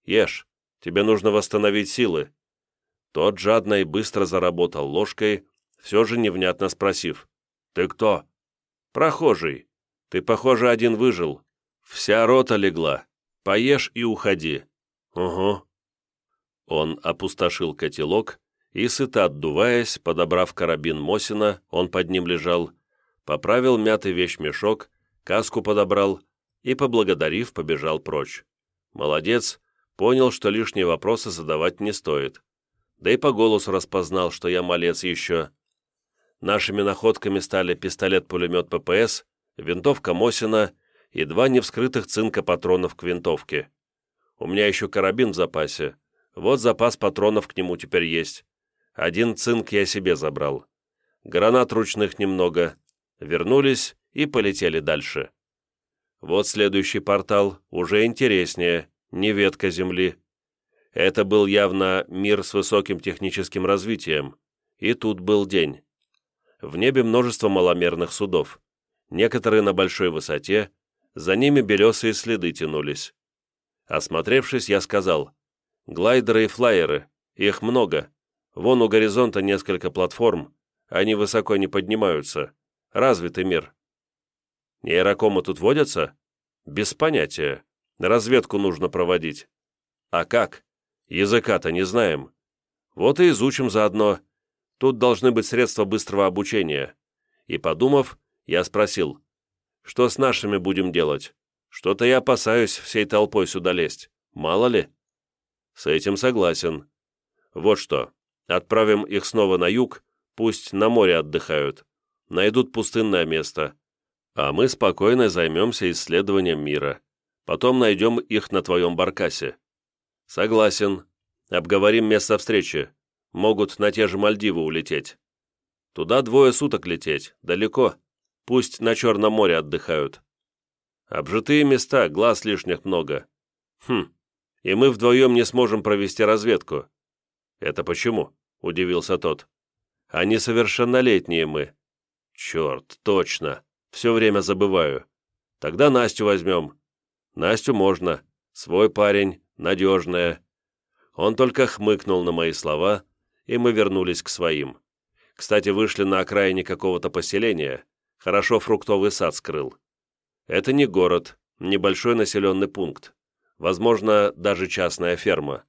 «Ешь, тебе нужно восстановить силы». Тот жадно и быстро заработал ложкой, все же невнятно спросив. «Ты кто?» «Прохожий. Ты, похоже, один выжил. Вся рота легла. Поешь и уходи». «Угу. Он опустошил котелок и, сыто отдуваясь, подобрав карабин Мосина, он под ним лежал, поправил мятый вещмешок, каску подобрал и, поблагодарив, побежал прочь. Молодец, понял, что лишние вопросы задавать не стоит. Да и по голосу распознал, что я малец еще. Нашими находками стали пистолет-пулемет ППС, винтовка Мосина и два невскрытых цинка патронов к винтовке. У меня еще карабин в запасе, вот запас патронов к нему теперь есть. Один цинк я себе забрал. Гранат ручных немного. Вернулись и полетели дальше. Вот следующий портал, уже интереснее, не ветка Земли. Это был явно мир с высоким техническим развитием. И тут был день. В небе множество маломерных судов. Некоторые на большой высоте, за ними белесые следы тянулись. Осмотревшись, я сказал, Глайдеры и флайеры. Их много. Вон у горизонта несколько платформ. Они высоко не поднимаются. Развитый мир. Нейрокомы тут водятся? Без понятия. Разведку нужно проводить. А как? Языка-то не знаем. Вот и изучим заодно. Тут должны быть средства быстрого обучения. И подумав, я спросил, что с нашими будем делать? Что-то я опасаюсь всей толпой сюда лезть. Мало ли? С этим согласен. Вот что, отправим их снова на юг, пусть на море отдыхают. Найдут пустынное место. А мы спокойно займемся исследованием мира. Потом найдем их на твоем баркасе. Согласен. Обговорим место встречи. Могут на те же Мальдивы улететь. Туда двое суток лететь, далеко. Пусть на Черном море отдыхают. Обжитые места, глаз лишних много. Хм, и мы вдвоем не сможем провести разведку. Это почему? Удивился тот. Они совершеннолетние мы. Черт, точно. Все время забываю. Тогда Настю возьмем. Настю можно. Свой парень, надежная. Он только хмыкнул на мои слова, и мы вернулись к своим. Кстати, вышли на окраине какого-то поселения. Хорошо фруктовый сад скрыл. Это не город, небольшой населенный пункт. Возможно, даже частная ферма.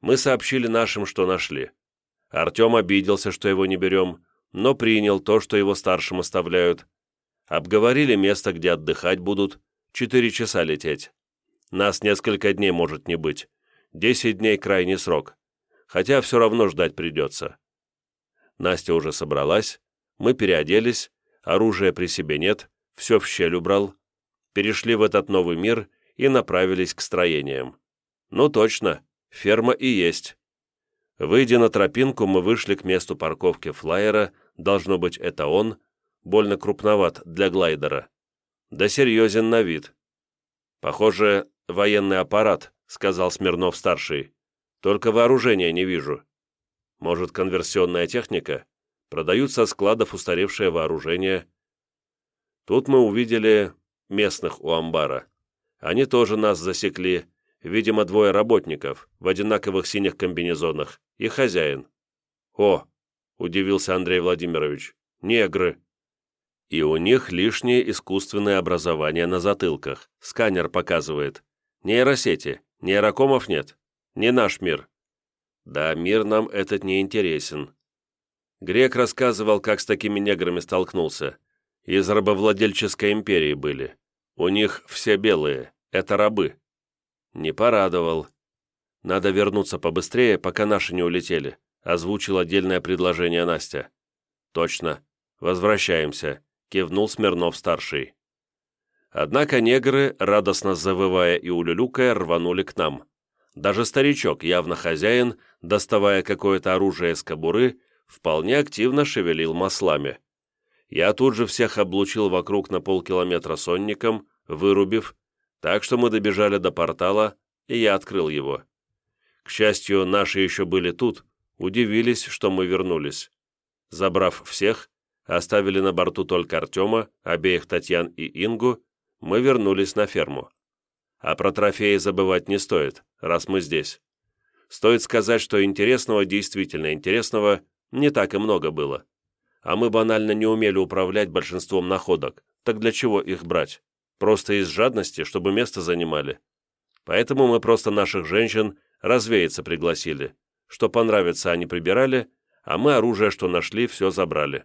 Мы сообщили нашим, что нашли. Артем обиделся, что его не берем, но принял то, что его старшим оставляют. Обговорили место, где отдыхать будут. Четыре часа лететь. Нас несколько дней может не быть. Десять дней крайний срок. Хотя все равно ждать придется. Настя уже собралась, мы переоделись, оружия при себе нет, все в щель убрал. Перешли в этот новый мир и направились к строениям. Ну точно, ферма и есть. Выйдя на тропинку, мы вышли к месту парковки флайера, должно быть, это он, больно крупноват для глайдера. Да серьезен на вид. Похоже, военный аппарат, сказал Смирнов-старший. Только вооружения не вижу. Может, конверсионная техника? Продают со складов устаревшее вооружение. Тут мы увидели местных у амбара. Они тоже нас засекли. Видимо, двое работников в одинаковых синих комбинезонах и хозяин. «О!» – удивился Андрей Владимирович. «Негры!» И у них лишнее искусственное образование на затылках. Сканер показывает. Нейросети. Нейрокомов нет. Не наш мир. Да, мир нам этот не интересен. Грек рассказывал, как с такими неграми столкнулся. Из рабовладельческой империи были. У них все белые, это рабы. Не порадовал. Надо вернуться побыстрее, пока наши не улетели, озвучил отдельное предложение Настя. Точно. Возвращаемся, кивнул Смирнов-старший. Однако негры, радостно завывая и улюлюкая, рванули к нам. Даже старичок, явно хозяин, доставая какое-то оружие из кобуры, вполне активно шевелил маслами. Я тут же всех облучил вокруг на полкилометра сонником, вырубив, так что мы добежали до портала, и я открыл его. К счастью, наши еще были тут, удивились, что мы вернулись. Забрав всех, оставили на борту только Артема, обеих Татьян и Ингу, мы вернулись на ферму. А про трофеи забывать не стоит, раз мы здесь. Стоит сказать, что интересного, действительно интересного, не так и много было. А мы банально не умели управлять большинством находок, так для чего их брать? Просто из жадности, чтобы место занимали. Поэтому мы просто наших женщин развеяться пригласили. Что понравится, они прибирали, а мы оружие, что нашли, все забрали.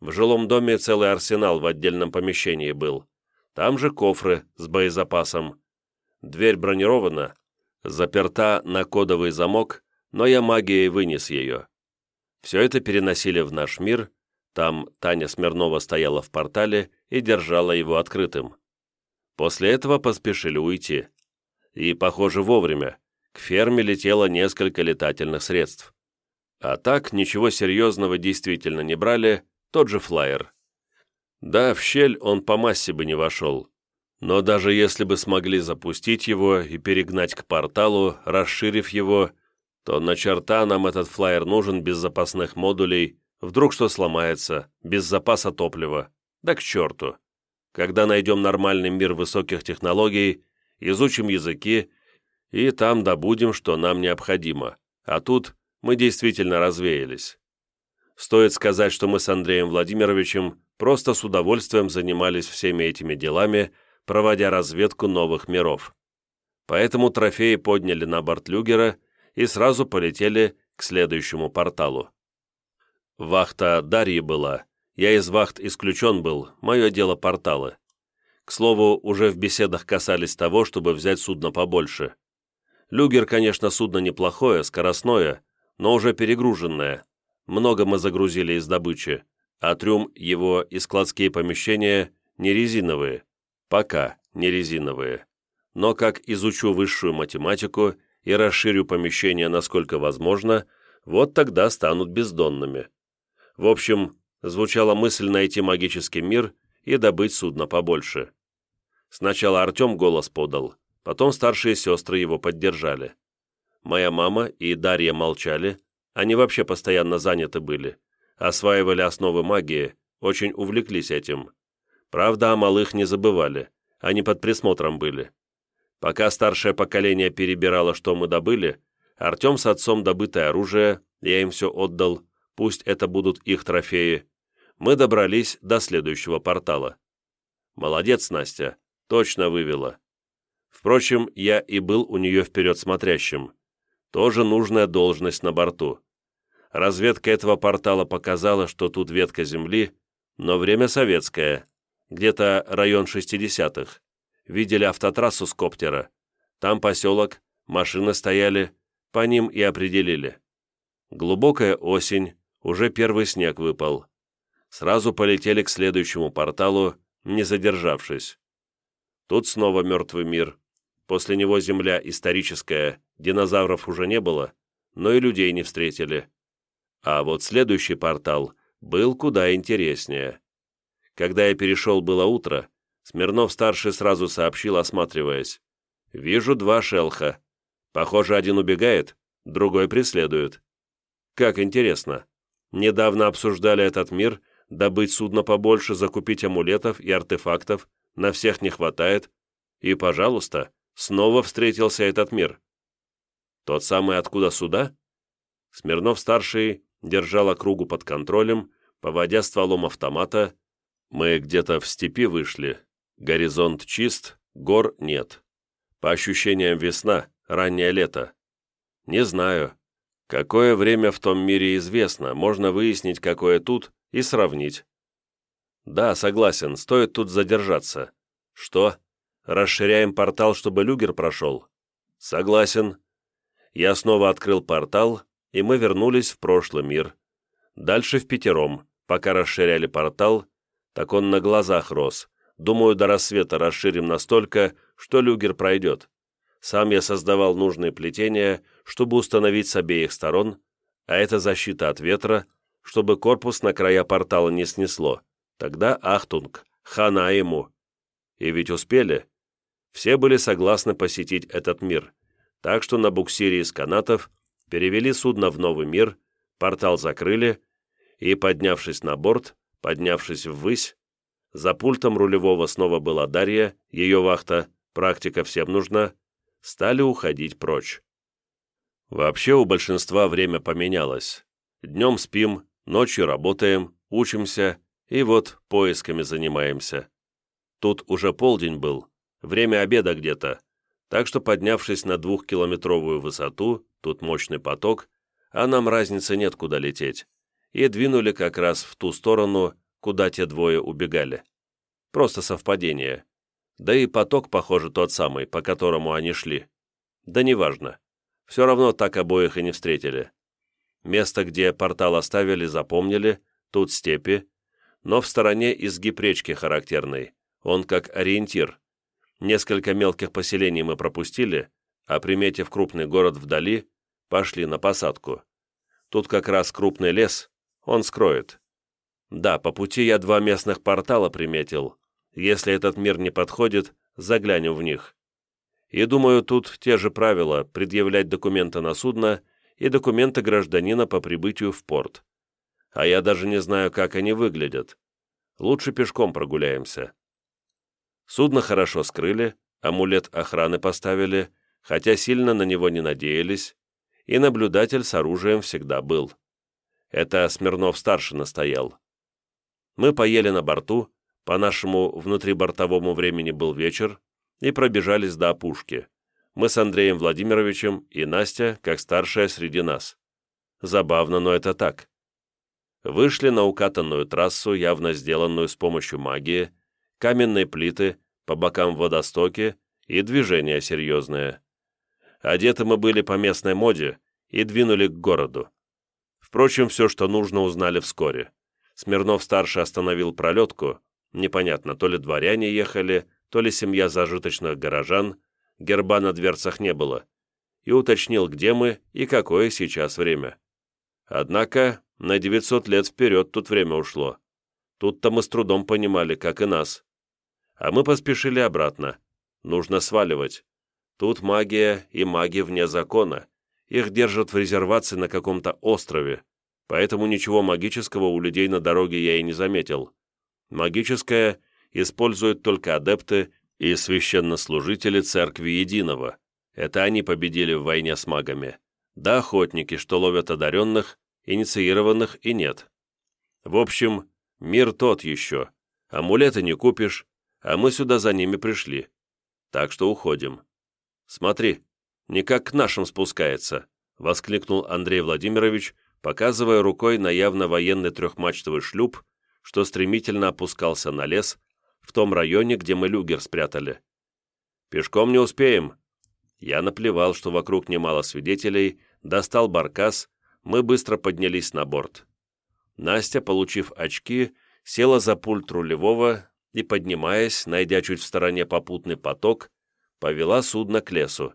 В жилом доме целый арсенал в отдельном помещении был. Там же кофры с боезапасом. Дверь бронирована, заперта на кодовый замок, но я магией вынес ее. Все это переносили в наш мир, там Таня Смирнова стояла в портале и держала его открытым. После этого поспешили уйти. И, похоже, вовремя. К ферме летело несколько летательных средств. А так, ничего серьезного действительно не брали, тот же флайер. Да, в щель он по массе бы не вошел. Но даже если бы смогли запустить его и перегнать к порталу, расширив его, то на черта нам этот флайер нужен без запасных модулей, вдруг что сломается, без запаса топлива. Да к черту. Когда найдем нормальный мир высоких технологий, изучим языки и там добудем, что нам необходимо. А тут мы действительно развеялись. Стоит сказать, что мы с Андреем Владимировичем просто с удовольствием занимались всеми этими делами, проводя разведку новых миров. Поэтому трофеи подняли на борт люгера и сразу полетели к следующему порталу. Вахта Дарьи была. Я из вахт исключен был, мое дело порталы. К слову, уже в беседах касались того, чтобы взять судно побольше. Люгер, конечно, судно неплохое, скоростное, но уже перегруженное. Много мы загрузили из добычи, а трюм его и складские помещения не резиновые. Пока не резиновые. Но как изучу высшую математику и расширю помещение насколько возможно, вот тогда станут бездонными. В общем, звучала мысль найти магический мир и добыть судно побольше. Сначала Артем голос подал, потом старшие сестры его поддержали. Моя мама и Дарья молчали, они вообще постоянно заняты были, осваивали основы магии, очень увлеклись этим. Правда, о малых не забывали, они под присмотром были. Пока старшее поколение перебирало, что мы добыли, Артем с отцом добытое оружие, я им все отдал, пусть это будут их трофеи, мы добрались до следующего портала. Молодец, Настя, точно вывела. Впрочем, я и был у нее вперед смотрящим. Тоже нужная должность на борту. Разведка этого портала показала, что тут ветка земли, но время советское, где-то район 60-х. Видели автотрассу с коптера. Там поселок, машины стояли, по ним и определили. Глубокая осень, уже первый снег выпал сразу полетели к следующему порталу, не задержавшись. Тут снова мертвый мир. После него Земля историческая, динозавров уже не было, но и людей не встретили. А вот следующий портал был куда интереснее. Когда я перешел было утро, Смирнов-старший сразу сообщил, осматриваясь. «Вижу два шелха. Похоже, один убегает, другой преследует. Как интересно. Недавно обсуждали этот мир — добыть судно побольше, закупить амулетов и артефактов, на всех не хватает, и, пожалуйста, снова встретился этот мир. Тот самый, откуда суда? Смирнов-старший держал округу под контролем, поводя стволом автомата. Мы где-то в степи вышли. Горизонт чист, гор нет. По ощущениям весна, раннее лето. Не знаю. Какое время в том мире известно, можно выяснить, какое тут, и сравнить. Да, согласен, стоит тут задержаться. Что? Расширяем портал, чтобы люгер прошел? Согласен. Я снова открыл портал, и мы вернулись в прошлый мир. Дальше в пятером, пока расширяли портал, так он на глазах рос. Думаю, до рассвета расширим настолько, что люгер пройдет. Сам я создавал нужные плетения, чтобы установить с обеих сторон, а это защита от ветра, чтобы корпус о края портала не снесло. Тогда Ахтунг, хана ему. И ведь успели. Все были согласны посетить этот мир, так что на буксире из канатов перевели судно в новый мир, портал закрыли, и, поднявшись на борт, поднявшись ввысь, за пультом рулевого снова была Дарья, ее вахта, практика всем нужна, стали уходить прочь. Вообще у большинства время поменялось. Днем спим, Ночью работаем, учимся и вот поисками занимаемся. Тут уже полдень был, время обеда где-то, так что, поднявшись на двухкилометровую высоту, тут мощный поток, а нам разницы нет, куда лететь, и двинули как раз в ту сторону, куда те двое убегали. Просто совпадение. Да и поток, похоже, тот самый, по которому они шли. Да неважно. Все равно так обоих и не встретили. Место, где портал оставили, запомнили, тут степи, но в стороне изгиб речки характерный, он как ориентир. Несколько мелких поселений мы пропустили, а приметив крупный город вдали, пошли на посадку. Тут как раз крупный лес, он скроет. Да, по пути я два местных портала приметил. Если этот мир не подходит, заглянем в них. И думаю, тут те же правила, предъявлять документы на судно – и документы гражданина по прибытию в порт. А я даже не знаю, как они выглядят. Лучше пешком прогуляемся. Судно хорошо скрыли, амулет охраны поставили, хотя сильно на него не надеялись, и наблюдатель с оружием всегда был. Это Смирнов-старший настоял. Мы поели на борту, по нашему внутрибортовому времени был вечер, и пробежались до опушки мы с Андреем Владимировичем и Настя, как старшая среди нас. Забавно, но это так. Вышли на укатанную трассу, явно сделанную с помощью магии, каменные плиты, по бокам водостоки и движение серьезное. Одеты мы были по местной моде и двинули к городу. Впрочем, все, что нужно, узнали вскоре. Смирнов-старший остановил пролетку, непонятно, то ли дворяне ехали, то ли семья зажиточных горожан, герба на дверцах не было, и уточнил, где мы и какое сейчас время. Однако на 900 лет вперед тут время ушло. Тут-то мы с трудом понимали, как и нас. А мы поспешили обратно. Нужно сваливать. Тут магия и маги вне закона. Их держат в резервации на каком-то острове, поэтому ничего магического у людей на дороге я и не заметил. Магическое используют только адепты и священнослужители Церкви Единого. Это они победили в войне с магами. Да охотники, что ловят одаренных, инициированных и нет. В общем, мир тот еще. Амулеты не купишь, а мы сюда за ними пришли. Так что уходим. Смотри, никак к нашим спускается, воскликнул Андрей Владимирович, показывая рукой на явно военный трехмачтовый шлюп, что стремительно опускался на лес в том районе, где мы люгер спрятали. «Пешком не успеем». Я наплевал, что вокруг немало свидетелей, достал баркас, мы быстро поднялись на борт. Настя, получив очки, села за пульт рулевого и, поднимаясь, найдя чуть в стороне попутный поток, повела судно к лесу.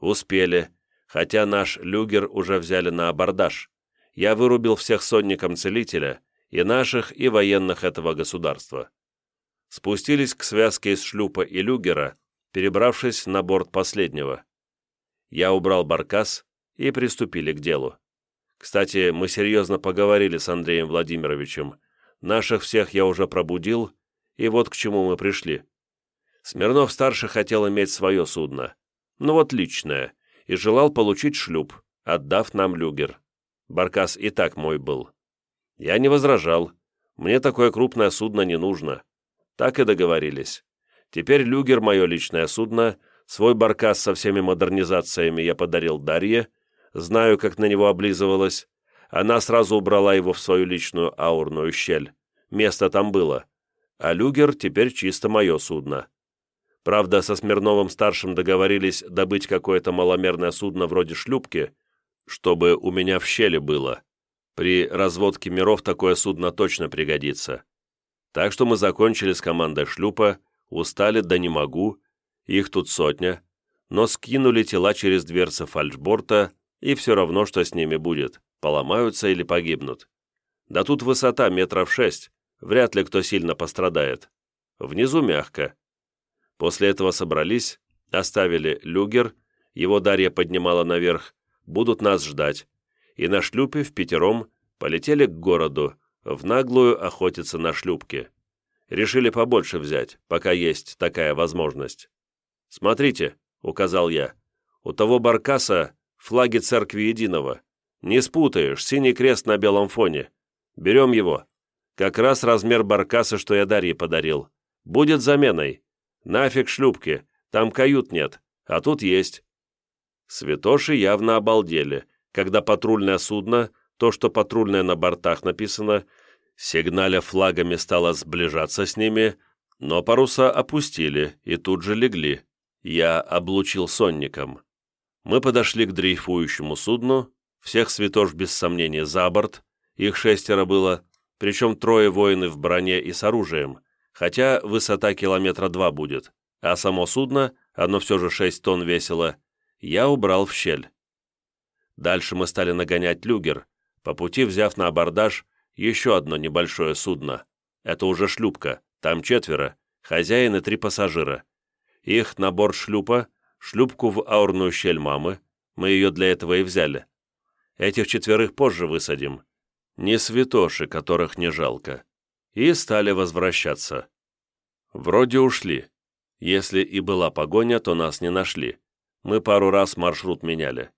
Успели, хотя наш люгер уже взяли на абордаж я вырубил всех сонником целителя, и наших, и военных этого государства. Спустились к связке из шлюпа и люгера, перебравшись на борт последнего. Я убрал баркас, и приступили к делу. Кстати, мы серьезно поговорили с Андреем Владимировичем. Наших всех я уже пробудил, и вот к чему мы пришли. Смирнов-старший хотел иметь свое судно, ну вот личное, и желал получить шлюп, отдав нам люгер. Баркас и так мой был. Я не возражал. Мне такое крупное судно не нужно. Так и договорились. Теперь люгер — мое личное судно, свой баркас со всеми модернизациями я подарил Дарье, знаю, как на него облизывалась. Она сразу убрала его в свою личную аурную щель. Место там было. А люгер теперь чисто мое судно. Правда, со Смирновым-старшим договорились добыть какое-то маломерное судно вроде шлюпки — чтобы у меня в щели было. При разводке миров такое судно точно пригодится. Так что мы закончили с командой шлюпа, устали да не могу, их тут сотня, но скинули тела через дверцы фальшборта, и все равно, что с ними будет, поломаются или погибнут. Да тут высота метров шесть, вряд ли кто сильно пострадает. Внизу мягко. После этого собрались, оставили люгер, его Дарья поднимала наверх, будут нас ждать, и на шлюпе в пятером полетели к городу, в наглую охотиться на шлюпки. Решили побольше взять, пока есть такая возможность. «Смотрите», — указал я, — «у того баркаса флаги церкви Единого. Не спутаешь, синий крест на белом фоне. Берем его. Как раз размер баркаса, что я Дарье подарил. Будет заменой. Нафиг шлюпки, там кают нет, а тут есть. Святоши явно обалдели, когда патрульное судно, то, что патрульное на бортах написано, сигналя флагами стало сближаться с ними, но паруса опустили и тут же легли. Я облучил сонником. Мы подошли к дрейфующему судну, всех святош без сомнения за борт, их шестеро было, причем трое воины в броне и с оружием, хотя высота километра два будет, а само судно, оно все же шесть тонн весило, я убрал в щель. Дальше мы стали нагонять люгер, по пути взяв на абордаж еще одно небольшое судно. Это уже шлюпка, там четверо, хозяин и три пассажира. Их на борт шлюпа, шлюпку в аурную щель мамы, мы ее для этого и взяли. Этих четверых позже высадим. Не святоши, которых не жалко. И стали возвращаться. Вроде ушли. Если и была погоня, то нас не нашли. Мы пару раз маршрут меняли.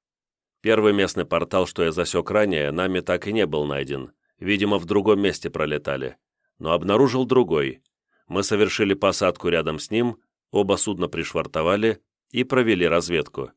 Первый местный портал, что я засек ранее, нами так и не был найден. Видимо, в другом месте пролетали. Но обнаружил другой. Мы совершили посадку рядом с ним, оба судна пришвартовали и провели разведку.